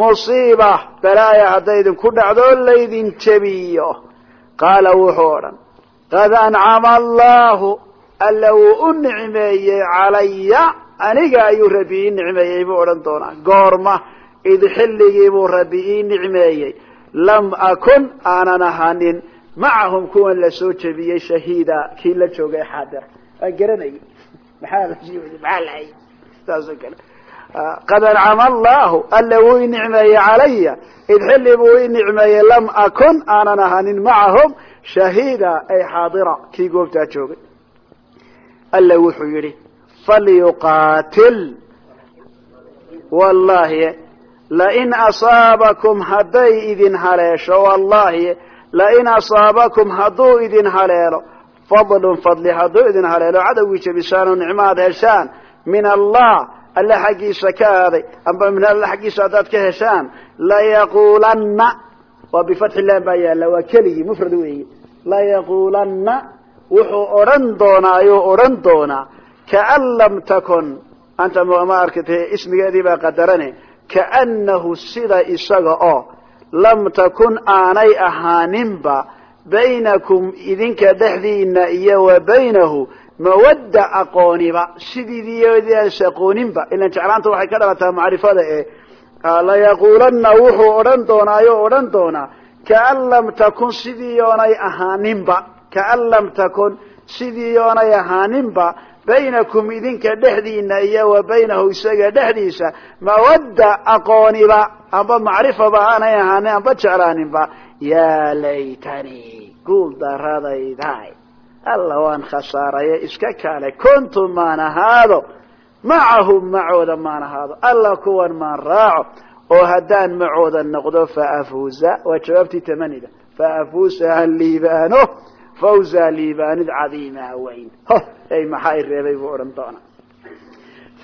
musiiba balaaya hadday idinku dhacdo laydin jebiyo. Qaala wuxuu odhan qad ancama allahu alla wuu u nicmeeyey calaya aniga ayuu rabbi ii nicmeeyey buu odhan doonaa. Goorma id xilligii buu rabbi ii nicmeeyey. Lam akun aanan ahanin macahum kuwan la soo jebiyey shahiida kii la joogay xaadira waan garanayay maxaa maxaa lahay saasoo kale. Qad ancama allahu alla wuu i nicmeeyey calaya id xilli buu i nicmeeyey lam akun aanan ahanin macahum shahiida ay xaadira kii goobtaa joogay. Alla wuxuu yidhi falyuqaatil. Wallahi lain asaabakum hadday idin haleesho wallahi lain asaabakum hadduu idin haleelo fadlun fadli hadduu idin haleelo cadowgii jebisaan oo nicmo aad heshaan min allah alle xaggiisa ka aaday amba min alle xaggiisa haddaad ka heshaan layaquulanna waa bifatxi laan baa yaalla waa keligii mufrad weeye layaquulanna wuxuu odhan doonaa ayuu odhan doonaa kaan lam takun anta ma arkata ismigeedii baa sida isaga lam takun aanay ahaaninba baynakum idinka dhexdiina iyo wa baynahu mawadda aqooniba sidiidiias aqooninba ilan jeclaanta waxay ka dhalataa macrifada ee layaquulanna wuxuu odhan doonaayo odhan doonaa kaan lam takun sidii oonay ahaaninba kaan lam takun sidii oonay ahaaninba baynakum idinka dhexdiina iyo wa baynahu isaga dhexdiisa mawadda aqooniba amba macrifaba aanay ahaanin amba jeclaaninba yaa laytani guul daradaydaay alla waan khasaaraye iska kaale kuntu maan ahaado macahum macooda maan ahaado. Alla kuwan maan raaco oo haddaan macooda noqdo faafuuza waa jawaabtii tamanida. Faafuuza han liibaano fawza liibaanid cadiimaa weyn ho ey maxaa i reebay buu odhan doonaa.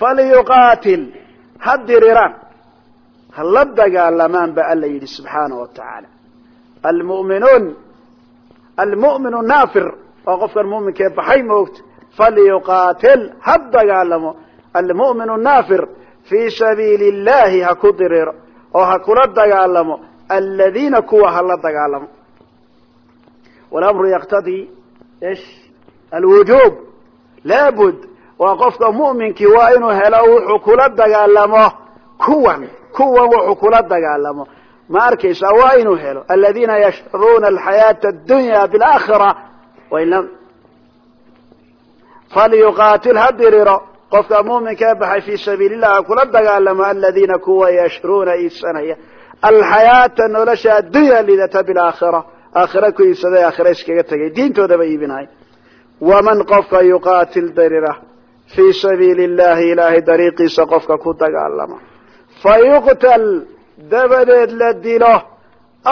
Falyuqaatil ha diriraan ha la dagaalamaan ba alla yidhi subxaana wa tacaala. Almu'minuun almu'minu naafir waa qofkan mu'minkee baxay moogta falyuqaatil ha dagaalamo. Almu'minu naafir fii sabiili illahi ha ku diriro oo ha kula dagaalamo. Aladiina kuwa ha la dagaalamo yaqtadii ish alwujuub laabud waa qofka mu'minkii waa inuu helo wuxuu kula dagaalamo kuwan kuwan wuxuu kula dagaalamo ma arkaysaa waa inuu helo aladiina yashruuna alxayaata addunya bialaakhira wainlam falyuqaatil ha diriro qofka mu'minka ee baxay fii sabiili llah ha kula dagaalamo aladiina kuwa aakhira ku iibsaday aakhira iskaga tegay. Diintoodaba iibinahay waman qofka yuqaatil dirira fii sabiili illahi ilaahay dariiqiisa qofka ku dagaalama. Fa yuqtal dabadeed la dilo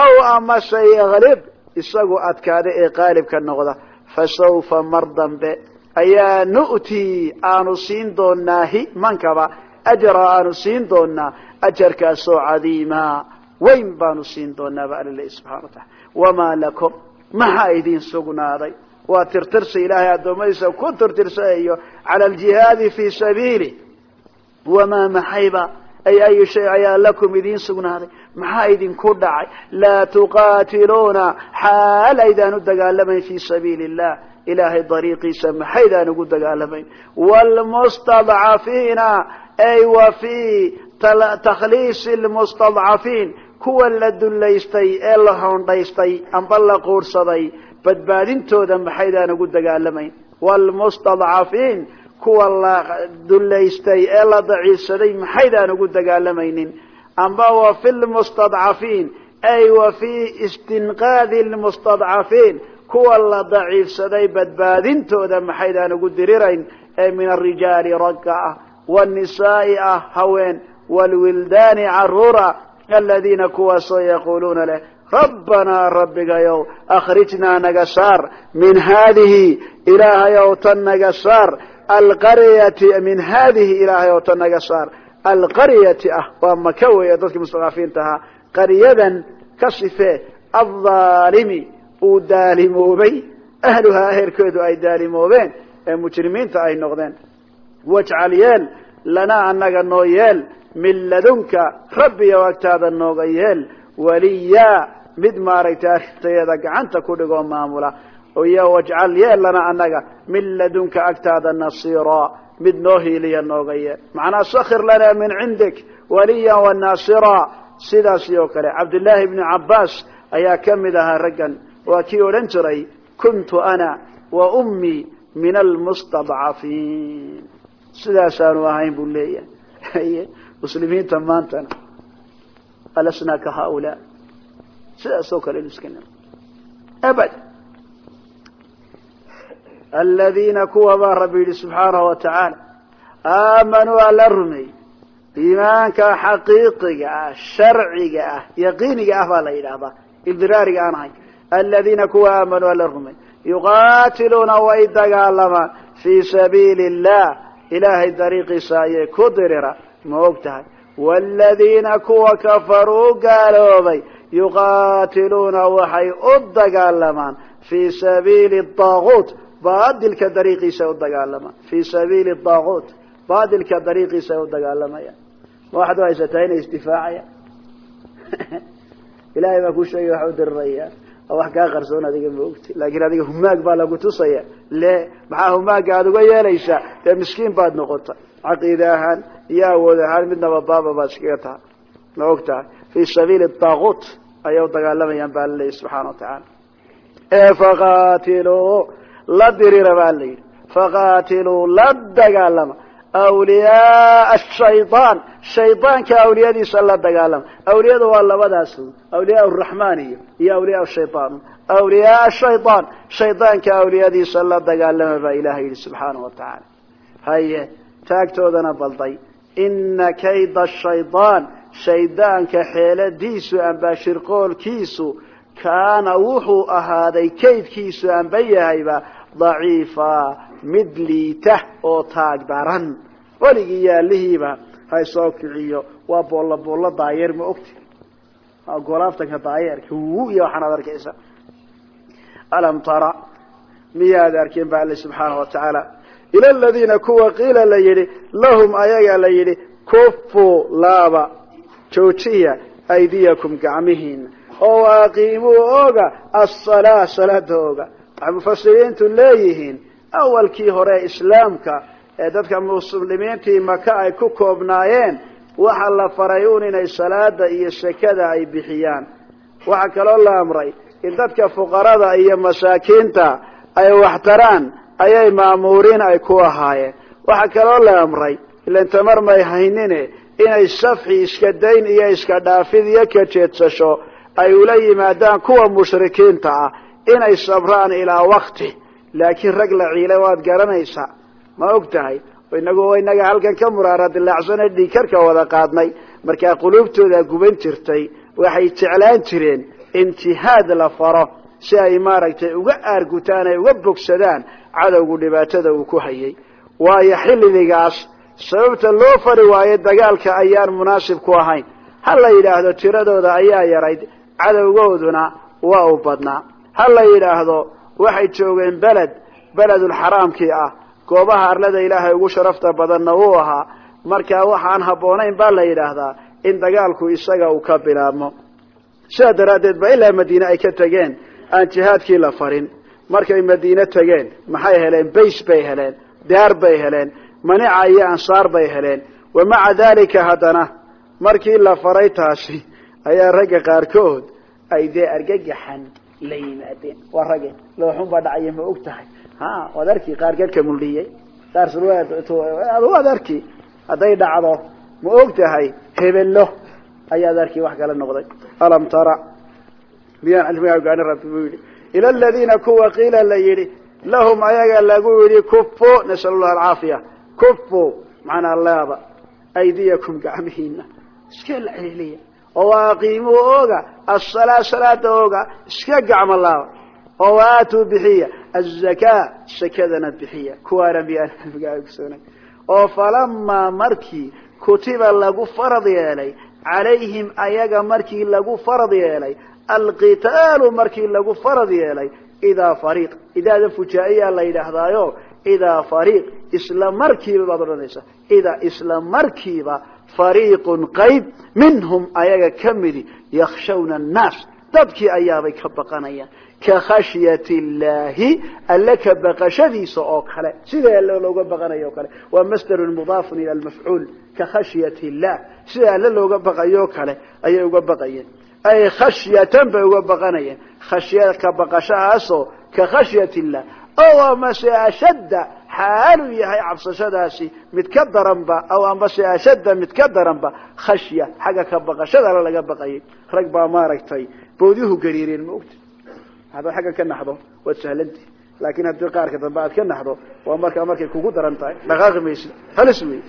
aw amase yaglib isagu adkaada ee qaalibka noqda. Fa sawfa mar dambe ayaa nu'tii aanu siin doonaa hi mankaba ajra aanu siin doonaa ajarkaasoo cadiimaa weyn baanu siin doonaa ba alla lehi subxana wamaa lakum maxaa idin sugnaaday waa tirtirsa ilaahay addoommadiisa ku tirtirsanayo cala aljihaadi fii sabiili wamaa maxayba ay ayu shay ayaa lakum idiin sugnaaday maxaa idinku dhacay laa tuqaatiluuna xaal aydaan u dagaalamayn fii sabiili illah ilaahay dariiqiisa maxaydaan ugu dagaalamayn wlmustadcafiina ay wa fii takhliisi kuwa la dullaystay ee la hoondhaystay amba la quurhsaday badbaadintooda maxaydaan ugu dagaalamayn wlmustadcafiin kuwa la dullaystay ee la daciifsaday maxaydaan ugu dagaalamaynin amba wa fi lmustadcafiin ay wa fii istinqaadi lmustadcafiin kuwa la daciifsaday badbaadintooda maxaydaan ugu dirirayn? Ee min arijaali ragga ah wاnisaai ah haween wاlwildaani caruura aladiina kuwaasoo yaquuluuna leh rabbanaa rabbigayow akhrijnaa naga saar min haadihi ilaahayow tan naga saar alqaryati min haadihi ilaahayow tan naga saar alqaryati ah waa maka weeye dadkii mustadcafiinta ahaa qaryadan ka sifee aaalimi uu daalimoobay ahluhaa ehelkeedu ay daalimoobeen ee mujrimiinta ay noqdeen wajcal yeel lanaa annaga noo yeel min ladunka rabbiyow agtaada nooga yeel waliyaa mid maaragtay arintayada gacanta ku dhigoo maamula. Iyo wajcal yeel lanaa annaga min ladunka agtaada nasiira mid noo hiiliya nooga yeel. Macnaa sakir lanaa min cindik waliya wanaasira sidaasi oo kale cabdillaahi bni cabbaas ayaa ka mid ahaa raggan. Waa kii odhan jiray kuntu ana wa ummii min almustadcafiin muslimiinta maantana alasnaa ka haaulaa sidaas oo kale inu iska nimo abad. Aladiina kuwa baa rabbi yidhi subxaanahu wa tacaala aamanuu alla rumeey iimaanka xaqiiqiga ah sharciga ah yaqiiniga ah baa la yidhaahdaa. Idraariga aan ahayn aladiina kuwa aamanuu alla rumey yuqaatiluuna way dagaalamaan fii sabiili illah ilaahay dariiqiisa ayay ku dirira ma og tahay. Waaladiina kuwa kafaruu gaaloobay yuqaatiluuna waxay u dagaalamaan fii sabiili daaguut baadilka dariiqiisa u dagaalamaan. Fii sabiili daaguut baadilka dariiqiisa ay u dagaalamayaan ma waxaad u haysataa inay isdifaacayaan. Ilahay baa kuu sheegay waxa u wax kaa qarsoon adiga ma ogti. Laakiin adiga humaag baa lagu tusaya. Le maxaa humaaga aada uga yeelaysaa? Dee miskiin baad noqota caqiide ahaan iyo awood ahaan midnaba baaba baad iskaga taha. Ma og tahay fii sabiili daaguut ayay u dagaalamayaan baa la leeyahy subxaana wa tacaala. Ee faqaatiluu la dirira baa la yidhi. Faqaatiluu la dagaalama. Awliyaaa shayaan shaydaanka awliyadiisa la dagaalama. Awliyadu waa labadaas. Awliyaa raxmaan iyo iyo awliyaa shayaan awliyaaa shayaan shaydaanka awliyadiisa la dagaalama baa ilahay yihi subxaana wa tacaala. Haye taagtoodana balday. Ina kayda shaydaan shaydaanka xeeladiisu amba shirqoolkiisu kaana wuxuu ahaaday kaydkiisu amba yahayba daciifa mid liita oo taag daran weligii yaalihiiba haysoo kiciyo waa boollo boollo daayeer ma ogti? Golaaftanka daayeerka wu iyo waxaanaad arkaysa alam tara miyaad arkeen ba alle subxaana wa tacaala ila aladiina kuwa qiila la yidhi lahum ayaga la yidhi kufu laaba joojiya aydiyakum gacmihiina oo aqiimuu oga asalaa salaada oga waxay mufasiriintu leeyihiin awalkii hore islaamka ee dadka muslimiintii maka ay ku koobnaayeen waxa la faray un inay salaada iyo sekada ay bixiyaan. Waxaa kaloo la amray in dadka fuqarada iyo masaakiinta ay waxtaraan ayay maamuuriin ay ku ahaayeen. Waxaa kaloo la amray ilan tamar may haynine inay safxi iska dayn iyo iska dhaafid iyo ka jeedsasho ay ula yimaadaan kuwa mushrikiinta ah inay sabraan ilaa wakti laakiin rag la ciilay waad garanaysaa. Ma og tahay? Inagu inaga halkan ka muraara dilaacsane dhiikarka wada qaadnay. Markaa quluubtooda guban jirtay waxay jeclaan jireen intihaad la faro si ay maaragtay uga aargutaan ay uga bogsadaan cadowgu dhibaatada uu ku hayay. Waayo xilligaas sababta loo fari waayo dagaalka ayaan munaasib ku ahayn. Ha la yidhaahdo tiradooda ayaa yarayd cadowgooduna waa u badnaa. Ha la yidhaahdo waxay joogeen beled beledulxaraamkii ah. Goobaha arlada ilaahay ugu sharafta badanna wuu ahaa. Markaa waxaan habboonayn baa la yidhaahdaa in dagaalku isaga uu ka bilaabmo. Sidaa daraaddeed ba ilaa madiine ay ka tegeen aan jihaadkii la farin markay madiine tegeen maxay heleen? Bays bay heleen daar bay heleen manica iyo ansaar bay heleen. Wa maca dalika haddana markii la faray taasi ayaa ragga qaarkood ay dee argagaxan la yimaadeen. Waa ragge looxun baa dhacaya ma og tahay. Ha waad arki qaar gadhka muldhiyey qaar waad arki hadday dhacdo ma og tahay hebello ayaad arki wax kala noqday. Alam tara. Miyaan cilmigaa gaani rabbi buu yidhi ila aladiina kuwa qiila la yidhi lahum ayaga lagu yidhi kufu nasal llah alcaafiya. Kufu macnaa laaba aydiyakum gacmihiina iska la celiya oo aqiimuu oga asalaa salaada oga iska gacmo laaba. Oo waatuu bixiya azakaa sakadana bixiya. Kuwaana miyaan oo falamaa markii kutiba lagu farad yeelay calayhim ayaga markii lagu farad yeelay alqitaalu markii lagu farad yeelay idaa fariiq. Idaada fujaa-iya la yidhaahdaayo idaa fariiq. Isla markiiba baad odhanaysa idaa isla markiiba fariiqun qayb minhum ayaga ka midi yakshawna annaas. Dadkii ayaabay ka baqanayaan. Ka khashyati illaahi alle ka baqashadiisa oo kale. Sida alle looga baqanayo o kale. Waa masdarun mudaafun ila almafcuul. Ka khashyati ay khashyatan bay uga baqanayeen khashya ka baqashahaasoo ka khashyati illah o amase ashadda xaaluu yahay cabsashadaasi mid ka daranba aw amase ashadda mid ka daranba khashya xagga ka baqashada alle laga baqayay rag baa maaragtay boodiyuhu gariireen ma ogta haddaad xagga ka naxdo waad sahlanti laakin haddii qaarka dambe aad ka naxdo waa markaa markay kugu daran tahay dhaqaaqi maysid halis wey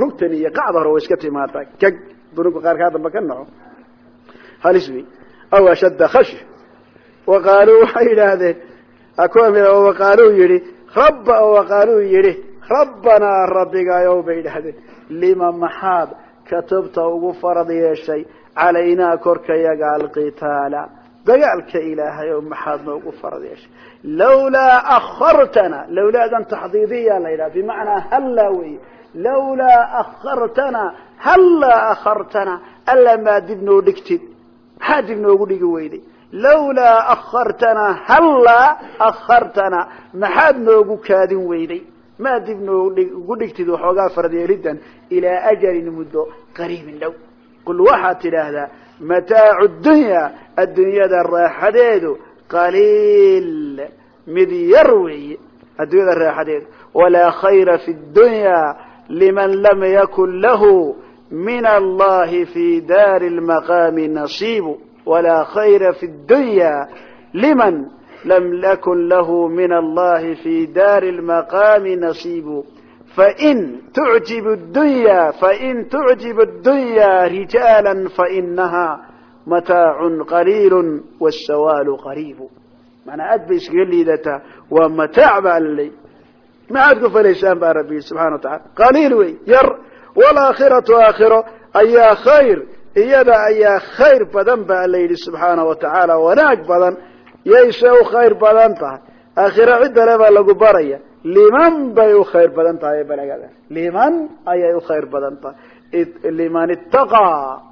rugtan iyo qacda hore way iska timaadaa gag dunuga qaarkaa dambe ka naco halis wey aw ashadda khashya. Waqaaluu waxay yidhaahdeen waqaaluu yihi rabba waqaaluu yihi rabbanaa rabbigayow bay yidhaahdeen. Lima maxaad katabta ugu farad yeeshay calaynaa korkayaga alqitaala. Dagaalka ilaahay oo maxaad noogu farad yeeshay. Lawlaa akhartana lawlaadan taxdiidiya la yidhaha bimacnaa hallaa wey lawlaa akhartana hallaa akhartana alla maa dib noo dhigtid maxaa dib noogu dhigi weyday. Lawlaa akhartana hallaa akhartana maxaad noogu kaadin weyday. Maa dib noogu dhigtid waxoogaa farad yeelidan ilaa ajalin muddo qariibin dhow. Qul waxaad tidhaahdaa mataacu dunya addunyada raaxadeedu qaliil. Mid yar weeye addunyada raaxadeedu. Walaa khayra fi dunya liman lam yakun lahu min allahi fi daari lmaqaami nasiibu walaa khayra fi dunya liman lam yakun lahu min allahi fi daari lmaqaami nasiibu fain tucjib dunya fain tucjib اdunya rijaala fainaha mataacun qaliilu wاsawaalu qariibu manaa aad bay iskaga liidataa waa mataac baa laley maxaad ku falaysaan baa rabbi subxana wa tacala qaliil wey yar waalaakhiratu aakhiro ayaa khayr iyada ayaa khayr badan baa la yidhi subxaana wa tacaala wanaag badan yayse u khayr badan tahay aakhiro ciddale baa lagu baraya liman bay u khayr badan tahay balagada liman ayay u khayr badan tahay liman itaqaa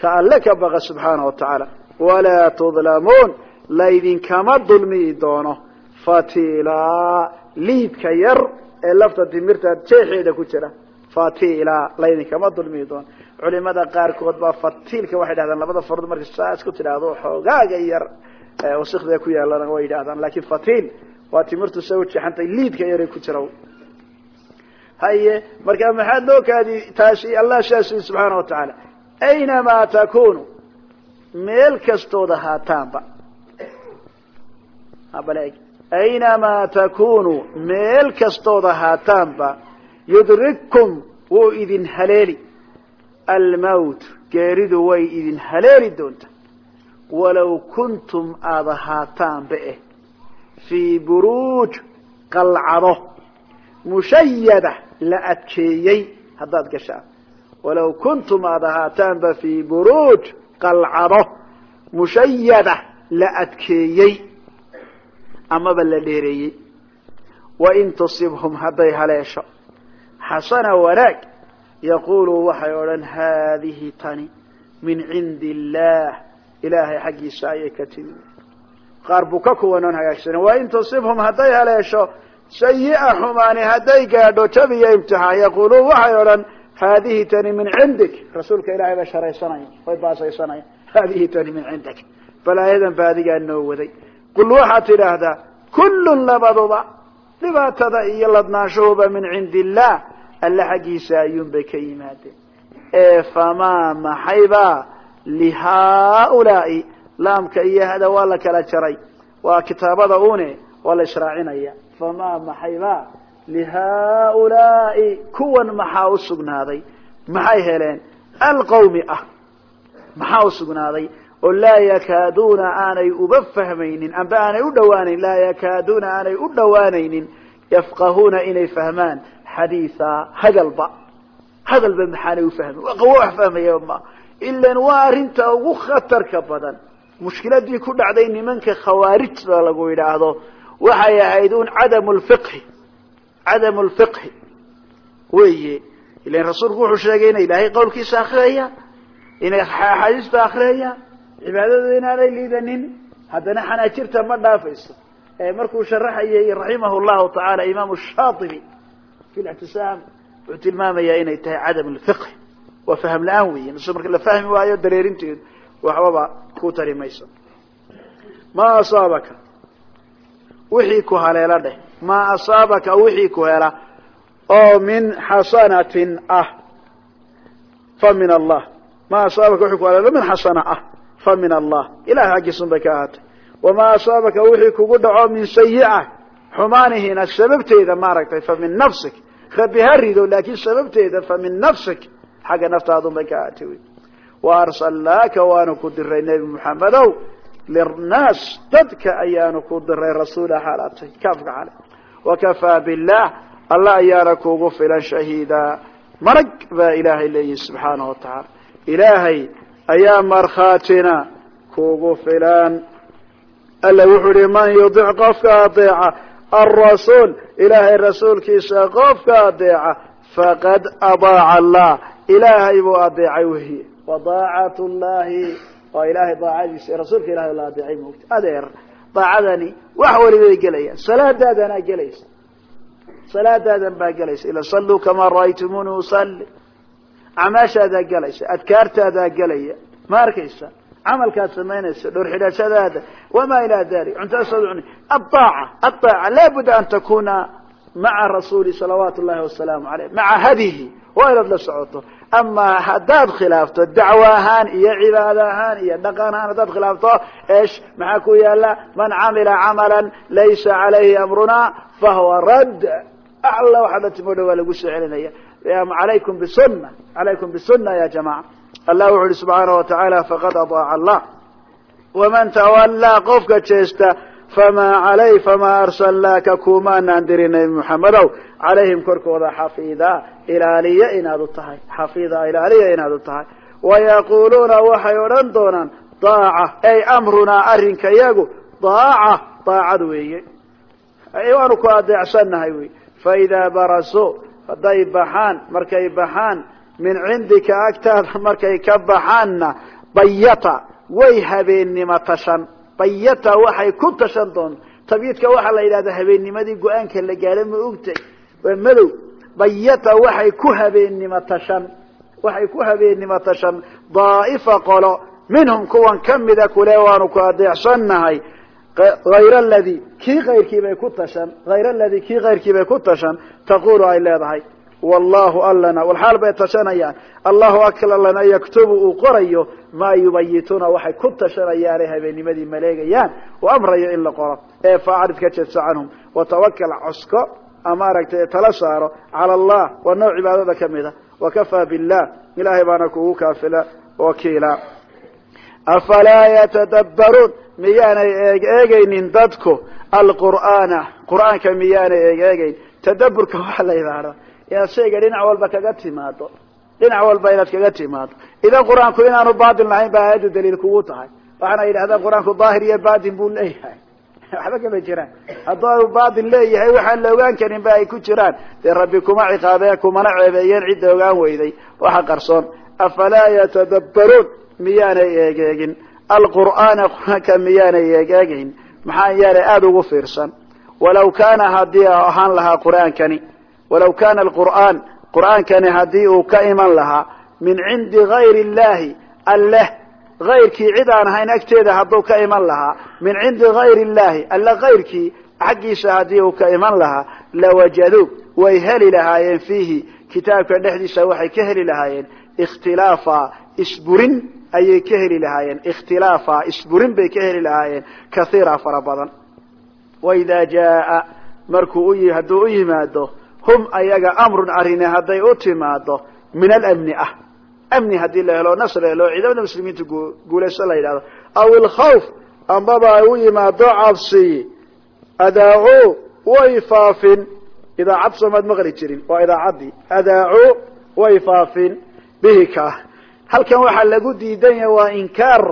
ka alle ka baqa subxaana wa tacaala walaa tudlamuun laydinkama dulmiyi doono fatila liidka yar ee lafta timirta jeexeeda ku jira fatila laydinkama dulmiyi doono culimada qaarkood baa fatiilka waxay dhahdaan labada farood marka saas ku tidhaahdo xoogaaga yar wasikda ku yaalana way yidhahdaan laakiin fatil waa timirtu sa ujeexantay liidka yaray ku jira haye marka maxaad loo kaadi taasi allah shaasi subxaana wa tacaala. Aynamaa takunu meel kastood ahaataanba aynamaa takunu meel kastood ahaataanba yudrikkum wuu idin haleeli. Almawt geeridu way idin haleeli doonta. Walow kuntum aada ahaataanba eh. Fii buruuj qalcado. Mushayada la adkeeyey haddaad gashaan walow kuntum aada ahaataanba fii buruuj qalcado. Mushayada la adkeeyey. Amaba la dheereeyey. Wain tusibhum hadday haleesho xasana wanaag yaqulu waxay odhan haadihi tani min cindi illaah ilaahay xaggiisa ayay ka timi. Qaar buka kuwanon hagaagsanen wain tusibhum hadday haleesho sayi-a xumaani hadday gaadho jabiyo imtixaan. Yaquluun waxay odhan haadihi tani min cindik. Rasuulka ilahay bay sharaysanaya way baasaysanaya haadihi tani min cindik. Balaayadan ba adigaa noo waday. Qul waxaad tidhaahdaa kullun labaduba alle xaggiisa ayuunbay ka yimaadeen. Ee famaa maxayba lihaaulaai. Laamka iyo hada waa la kala jaray. Waa kitaabada une waa la israacinaya famaa maxayba lihaaulaai. Kuwan maxaa usugnaaday maxay heleen? Alqawmi ah. Maxaa usugnaaday oo laa yakaaduuna aanay uba fahmaynin amba aanay u dhawaanayn laa yakaaduuna aanay u dhawaanaynin yafqahuuna inay fahmaan xadiisa hadalba. Hadalba maxaanay ufahmin waa qawo wax fahmaya ma. Ilan waa arrinta ugu khatarka badan. Mushkiladii ku dhacday nimanka khawaarijda lagu yidhaahdo. Waxay ahayd un cadamu lfiqhi cadamu lfiqhi weye ilan rasuulku wuxuu sheegay inay ilaahay qawlkiisa akriyayaan inay axaadiista akriyayaan cibaadadooda inaanay liidanin. Haddana xanaajirta ma dhaafayso. Markuu sharaxayay raximah llahu tacaala imaamu shaatibi fi lictisaam wuxuu tilmaamayaa inay tahay cadam lfiqhi waa fahm la'aan weyi nus marka la fahmi waayo dareerinteedu waxbaba ku tari mayso maa asaabaka wixii ku haleela dheh maa asaabaka wixii ku hela oo min xasanatin ah fa min allah maa asaabaka wixii ku haleelo min xasana ah fa min allah ilahay xaggiisun bay ka ahaatay wamaa asaabaka wixii kugu dhaco min sayi'a xumaanihina sababteeda maaragtay fa min nafsik rabi ha rido laakin sababteeda fa min nafsik xagga naftaadun bay ka ahaatay wy wa arsalnaaka waanu ku diray nebi muxamedow lirnaas dadka ayaanu ku diray rasuula xaalaatay kaafka cale wakafaa billah alla ayaana kugu filan shahiida marag baa ilaahay leeyihi subxaanahu wa tacaala ilaahay ayaa markhaatina kugu filan alla wuxuu ihi man yudic qofka adeeca alrasuul ilaahay rasuulkiisa qofka adeeca faqad adaaca allah ilaahay buu adeecay wehiye wadaacat llahi waa ilahay daacadiisa rasuulka ilahay la adeecay moogta adeer daacadani wax walibay gelayaan salaadaadanaa gelaysa salaadaadan baa gelaysa ila saluu kamaa ra'aytumuni usalli acmaashaadaa gelaysa adkaartaadaa gelaya ma arkaysa camalkaad samaynaysa dhowr xidhashadaada wamaa ilaa dalik cuntasaad cuni. Aaaca aaaca laabuda an takuna maca rasuuli salawaatu llahi wasalaamu aleyh maca hadihi waa inaad la socoto. Amaa haddaad khilaafto dacwo ahaan iyo cibaado ahaan iyo dhaqan ahaan haddaad khilaafto esh maxaa ku yaalla man camila camala laysa calayhi amruna fahuwa radd. Alla waxaad la timo dhan waa lagu soo celinaya. Alaykum bisuna calaykum bisuna ya jamaca allah wuxu uhi subxaanahu watacaala faqad adaaca allah. Waman tawallaa qofka jeesta famaa calay famaa arsalnaaka kumaanaan diri nabi muxamedow calayhim korkooda xafiida ilaaliya inaad u tahay xafiida ilaaliya inaad u tahay. Wayaquuluuna waxay odhan doonaan daaca ay amrunaa arrinka yagu daaca daacad weeye. Waanu ku adeecsannahay wey faidaa barasuu hadday baxaan markay baxaan min cindika agtaada markay ka baxaanna bayata way habeennimo tashan. Bayata waxay ku tashan doonta tabiidka waxaa la yidhahdaa habeennimadii go'aanka la gaadho ma ogtay. Waa madow. Bayata waxay ku habeennimo tashan. Waxay ku habeennimo tashan. Daa'ifa qolo. Minhum kuwan kamida kule waanu ku adeecsannahay. Hayr aladi kii kayrkiibay ku tashan. Hayr aladi kii kayrkiibay ku tashan. Taqulu ay leedahay wallahu allana. Walxaal bay tashanayaan. Allahu aklana yaktubu uu qorayo maa yubayituuna waxay ku tashanayaanay habeennimadii maleegayaan oo amrayo in la qoro. Ee faacrid ka jeedsa canhum watawakal cosko ama aragtay tala saaro cala allah waa nooc cibaadada ka mid a wakafaa billah ilahay baana kugu kaafila wakiila. Afalaa yatadabbaruun miyaanay eeg eegaynin dadku? Alqur'aana. Qur'aanka miyaanay eeg eegayn. Tadaburka waxaa la yidhaahdaa inaad shayga dhinac walba kaga timaado. Dhinac walba inaad kaga timaado. Idan qur'aanku inaanu baatil lahayn ba aayaddu daliil kugu tahay. Waxaana yidhahdaan qur'aanku daahir iyo batin buu leeyahay. Waxba kama jiraan. Hadduu baatil leeyahay waxaan la ogaan karin ba ay ku jiraan. Dee rabbi kuma ciqaabeen kumana ceebeeyeen cidda ogaan weyday. Waxa qarsoon afalaa yatadabbaruun? Miyaanay eegeegin. Alqur'aana qur'aanka miyaanay eegeegayn maxaa yaanay aada ugu fiirsan. Walaw kaana haddii ahaan lahaa qur'aankani walaw kana alqur'aan qur'aankani haddii uu ka iman lahaa min cindi gayri illahi alleh hayrkii cid aan ahayn agteeda hadduu ka iman lahaa min cindi gayri illahi alle hayrkii xaggiisa haddii uu ka iman lahaa lawajaduu way heli lahaayeen fiihi kitaabka dhexdiisa waxay ka heli lahaayeen ikhtilaafa isburin ayay ka heli lahaayeen ikhtilaafa isburin bay ka heli lahaayeen kaiira fara badan waidaa jaa markuu hadduu u yimaado hum ayaga amrun arine hadday u timaado min alamni ah. Amni haddii la helo nasr helo ciidamada muslimiinta guulayso la yidhahdo aw ilkhawf ambaba ay u yimaado cabsi. Adaacuu way faafin. Idaacad soomaad maqli jirin waa idaacaddii adaacuu way faafin. Bihi ka. Halkan waxaa lagu diidan yahay waa inkaar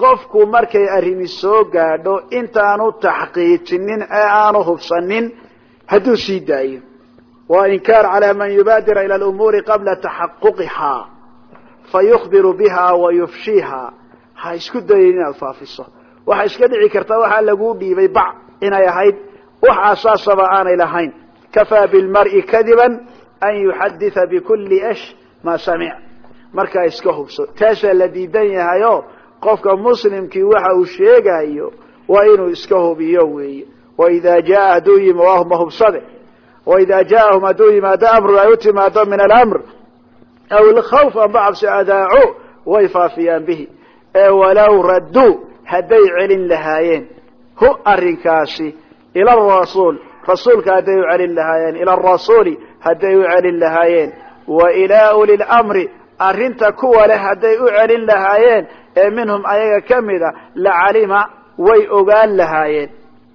qofku markay arrimi soo gaadho intaanu taxqiijinin ee aanu hubsanin hadduu sii daayo waa inkaar calaa man yubaadira ila lumuuri qabla taxaquqiha fayukhbiru biha wa yufshiha ha isku dayin inaad faafiso waxaa iska dhici karta waxaa lagu dhiibay bac inay ahayd wax asaasaba aanay lahayn kafaa bilmar'i kadiban an yuxaditha bikuli esh maa samic markaa iska hubso taasaa la diidan yahayo qofka muslimkii waxa uu sheegayo waa inuu iska hubiyo weeye waidaa jaa hadduu yimi waahuma hubsade waidaa jaaahum hadduu yimaado amrun ay u timaado min alamr aw ilkhawf amba cabsi adaacu way faafiyaan bihi ee walow radduu hadday celin lahaayeen hu arrinkaasi ila arasuul rasuulka hadday u celin lahaayeen ila arasuuli hadday u celin lahaayeen wa ilaa uli lamri arrinta kuwa leh hadday u celin lahaayeen ee minhum ayaga ka mida lacalima way ogaan lahaayeen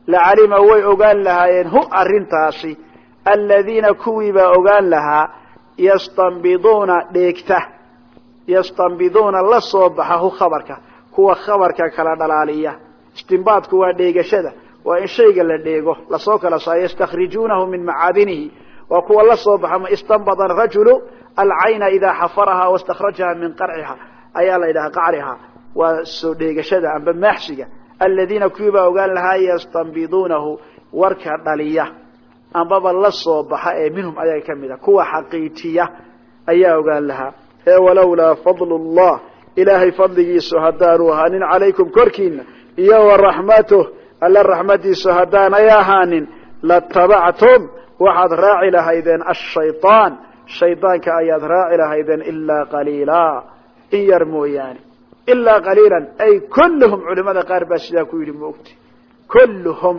lacalima way ogaan lahaayeen hu arrintaasi aladiina kuwii baa ogaan lahaa yastanbiduuna dheegta yastanbiduuna la soo baxa hu khabarka kuwa khabarka kala dhalaaliya istinbaadku waa dheegashada waa in shayga la dheego la soo kala saa yastakhrijuunahu min macaadinihi waa kuwa la soo baxa ma istanbada rajulu alcayna idaa xafaraha wastakhrajaha min qarciha ayaa la yidhaha qacriha waa soo dheegashada amba maaxsiga aladiina kuwii baa ogaan lahaa yastanbiduunahu warka dhaliya ambaba la soo baxa ee minhum ayaga ka mid a. Kuwa xaqiijiya ayaa ogaan lahaa. Ee walowlaa fadlu llah ilaahay fadligiisu haddaanu ahaanin calaykum korkiina iyo waraxmatuh alla raxmadiisu haddaanay ahaanin latabactum waxaad raaci lahaydeen ashayطaan shaydaanka ayaad raaci lahaydeen ilaa qaliila in yar mooyaane. Ilaa qaliila ay kulluhum culimada qaar baa sidaa ku yidhi maogti kulluhum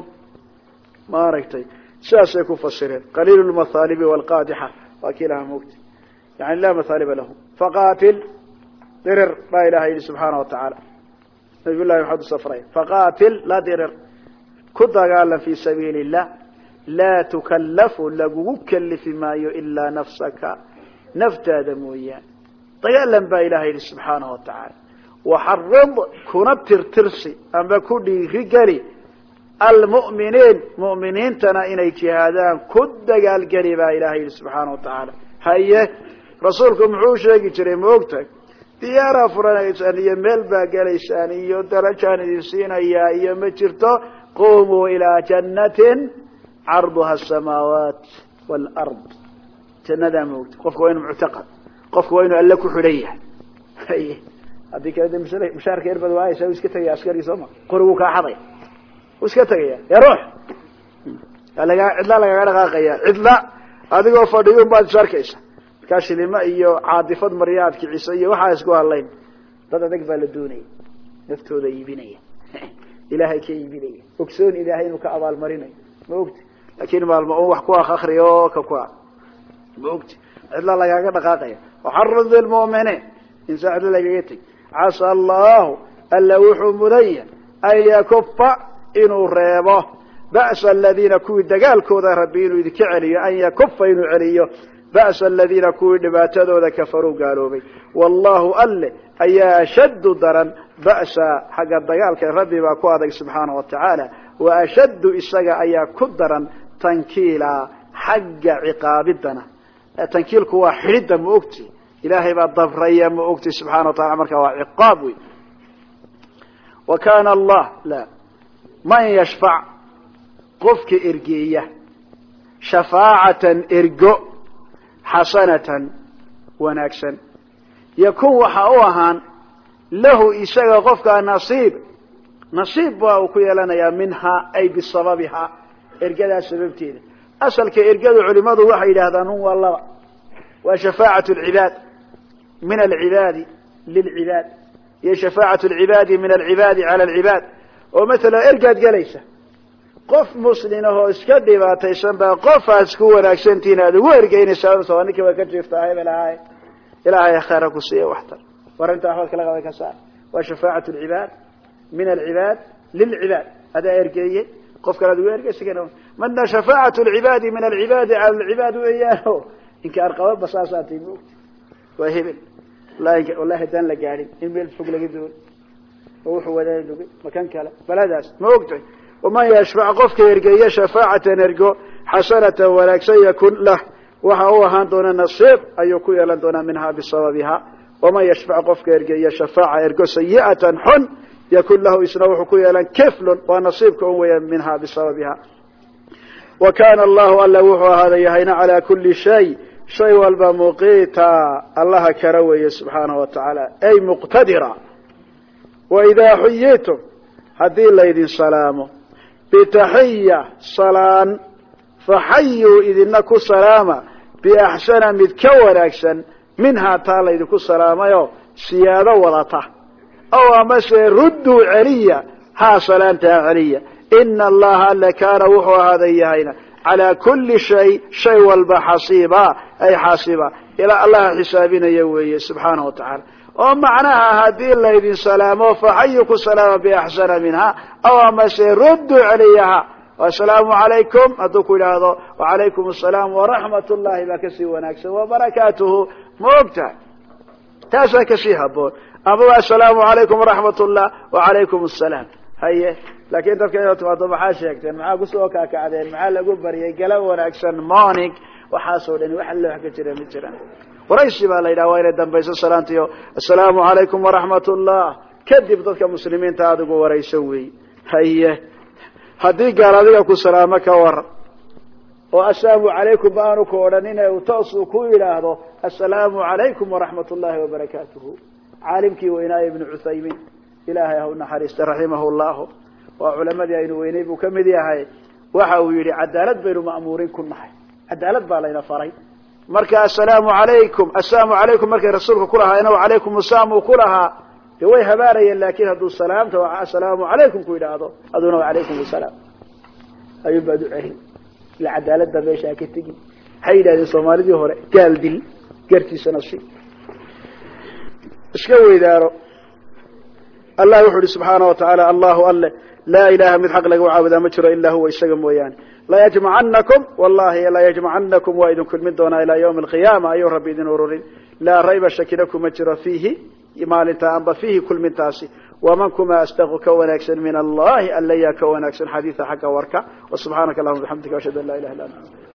maaragtay sidaasay ku fasireen. Qaliilu lmathaalibi waalqaadixa waa kii lahaa moogta yani laa mathaaliba lahu. Faqaatil. Dirir baa ilaha yidhi subxaana wa tacaala. Nabiy llahi maxamed usafray faqaatil. La dirir ku dagaalan fi sabiili illah laa tukallafu. Lagugu kalifi maayo ilaa nafsaka. Naftaada mooyaane. Dagaalan baa ilaha yidhi subxaanahu wa tacaala. Waxarid kuna tirtirsi. Amba ku dhiirigeli almu'miniin mu'miniintana inay jihaadaan ku dagaalgeli baa ilaha yidhi subxaana wa tacaala. Haye rasuulku muxuu sheegi jiray ma ogtahay diyaaraa furanaysaan iyo meel baa gelaysaan iyo darajaan idin siinayaa iyo ma jirto? Qumuu ilaa jannatin carduha asamaawaat waalard jannadaa maogta qofka waa inu muctaqad qofka waa inuu alle ku xidhan yahay. Haye haddii kale de mushaarka erbad waaysa iska tegaya askarigi sooma qoriguu kaa xaday u iska tegaya ya ruux? Lagaa cidla lagaga dhaqaaqaya. Cidla adigoo fadhiyun baad is arkaysa. Markaa shilimo iyo caadifad maryaad kiciso iyo waxaa isku hadlayn. Dad adag baa la doonaya naftooda iibinaya. Ilaahay ka iibinaya? Ogsoon ilaahay inuu ka abaalmarinayo. Ma ogti? Laakin maalma un wax ku ak akriyo ka ku a ma ogti? Cidla lagaaga dhaqaaqaya. Waxarud bilmu'miniin insaa cidla lagaga teg casa allahu alla wuxuu mudanya an yakufa inuu reebo. Ba'sa aladiina kuwii dagaalkooda rabbi inuu idinka celiyo an yakufa inuu celiyo. Ba'sa aladiina kuwii dhibaatadooda kafaruu gaaloobay. Wallahu alle ayaa ashaddu daran ba'sa xagga dagaalka rabbi baa ku adag subxaana wa tacaala. Wa ashaddu isaga ayaa ku daran tankiila xagga ciqaabidana. Tankiilku waa xidhidda ma ogti. Ilaahay baa dabraya ma ogti subxana wa taala marka waa ciqaab wey wa kana allah la man yashfac qofka ergeeya shafaacatan ergo xasanatan wanaagsan. Yakun waxa u ahaan lahu isaga qofkaa nasiib nasiib baa uu ku yeelanayaa minhaa ay bisababihaa ergadaa sababteeda. Asalka ergadu culimadu waxay yidhaahdaan un waa laba waa shafaacat lcibaad min alcibaadi lilcibaad iyo shafaacat lcibaadi min alcibaadi cala alcibaad oo matala ergaad gelaysa qof muslimahoo iska dhibaataysan baa qofaas ku wanaagsantihin aad ugu ergeynaysaa ninki waa ka jiiftaa hebel ahaay ilaahay khayra ku siiya waxtar war waxbaad kala qaban ka saar. Waa shafaacat lcibaad min alcibaad lilcibaad. Adaa ergeeye qof kale ad ugu ergeysa madna shafaacat lcibaadi min alcibaadi cala alcibaad weeyaano. Inkaar qababa saasaatay maogti waa hebel. Wallahi haddaan la gaadhin in meel fog laga doon oo wuxuu wadaa lugay makan kale. Baladaas ma ogtay? Waman yashfac qofka ergeeye shafaacatan ergo xasanatan wanaagsan yakun lah. Waxa u ahaan doona nasiib ayuu ku yeelan doonaa minhaa bisababiha waman yashfac qofka ergeeye shafaaca ergo sayi'atan xun yakun lahu isna wuxuu ku yeelan kiflun. Waa nasiibka un weeyaan minhaa bisababiha wa kana allahu alla wuxuu ahaada yahayna calaa kuli shay. Shay walba muqiita allaha kara weeye subxaanahu wa tacaala. Ay muqtadira waidaa xuyitum haddii laydin salaamo bitaxiya salaan faxayuu idina ku salaama biaxsana mid ka wanaagsan minhaa taa laydinku salaamayo siyaado wadata aw amase rudduu celiya haa salaantaa celiya ina allaha alle kaana wuxuu ahaaday yahayna calaa kuli shay shay walba xasiiba ay xaasiba ilaa allaha xisaabinaya oo macnaha haddii laydin salaamo faxayu ku salaama biaxsana minha aw amase rudduu celiyaha. Asalaamu calaykum hadduu ku yidhaahdo wacalaykum asalaam waraxmat ullahi baa ka sii wanaagsan wabarakaatuhu ma ogtahay taasaa ka sii haboon amaba asalaamu calaykum waraxmat ullah wacalaykum asalaam. Haye laakiin dadka inaad timaado maxaa sheegteen? Maxaa ku soo kaakacdeen? Maxaa lagu baryay galab wanaagsan morning? Waxaasoo dhani wax wax ka jira ma jiraan waraysi baa la yidhaha waa inay dambayso salaantiyo assalaamu calaykum waraxmat ullah kadib dadka muslimiinta adigu warayso wey. Haye haddii gaal adiga ku salaamo ka waran oo assalaamu calaykum ba ku odhanin uu toos uu ku yidhaahdo assalaamu calaykum waraxmat ullahi wabarakaatuhu caalimkii weynaaye ibnu cuthaymiin ilaahay ha u naxariista raximahu llahu waa culamadii aynu weynay buu ka mid yahay. Waxa uu yidhi cadaalad baynu ma'muuriin ku nahay. Cadaalad baa layna faray marka assalaamu calaykum assalaamu calaykum markay rasuulka ku lahaa inahu calaykum asalaam uu ku lahaa. Dee way habaarayeen laakin hadduu salaamta assalaamu calaykum ku yidhaahdo. Aduna wacalaykum asalaam ayuun baad u celin. Ila cadaaladda meesha ha ka tegin. Waxay yidhahdeen soomaalidii hore gaal dil gartiisana si iska weydaaro. Allah wuxu uhi subxaana wa tacaala allahu alle laa ilaha mid xaq laga caabudaa ma jiro ilaa huwa isaga mooyaane layajmacanakum wallahi layajmacanakum waa idin kulmin doonaa ilaa ywmi alqiyaama ayuu rabbi idin ururin laa rayba shakina kuma jiro fiihi maalinta amba fiihi kulmintaasi waman kuma astaqu ka wanaagsan min allahi alla ka wanaagsan xadiida xagga warka wasubxaanaka allahuma bixamdika ashhadu an laa ilaha illa anta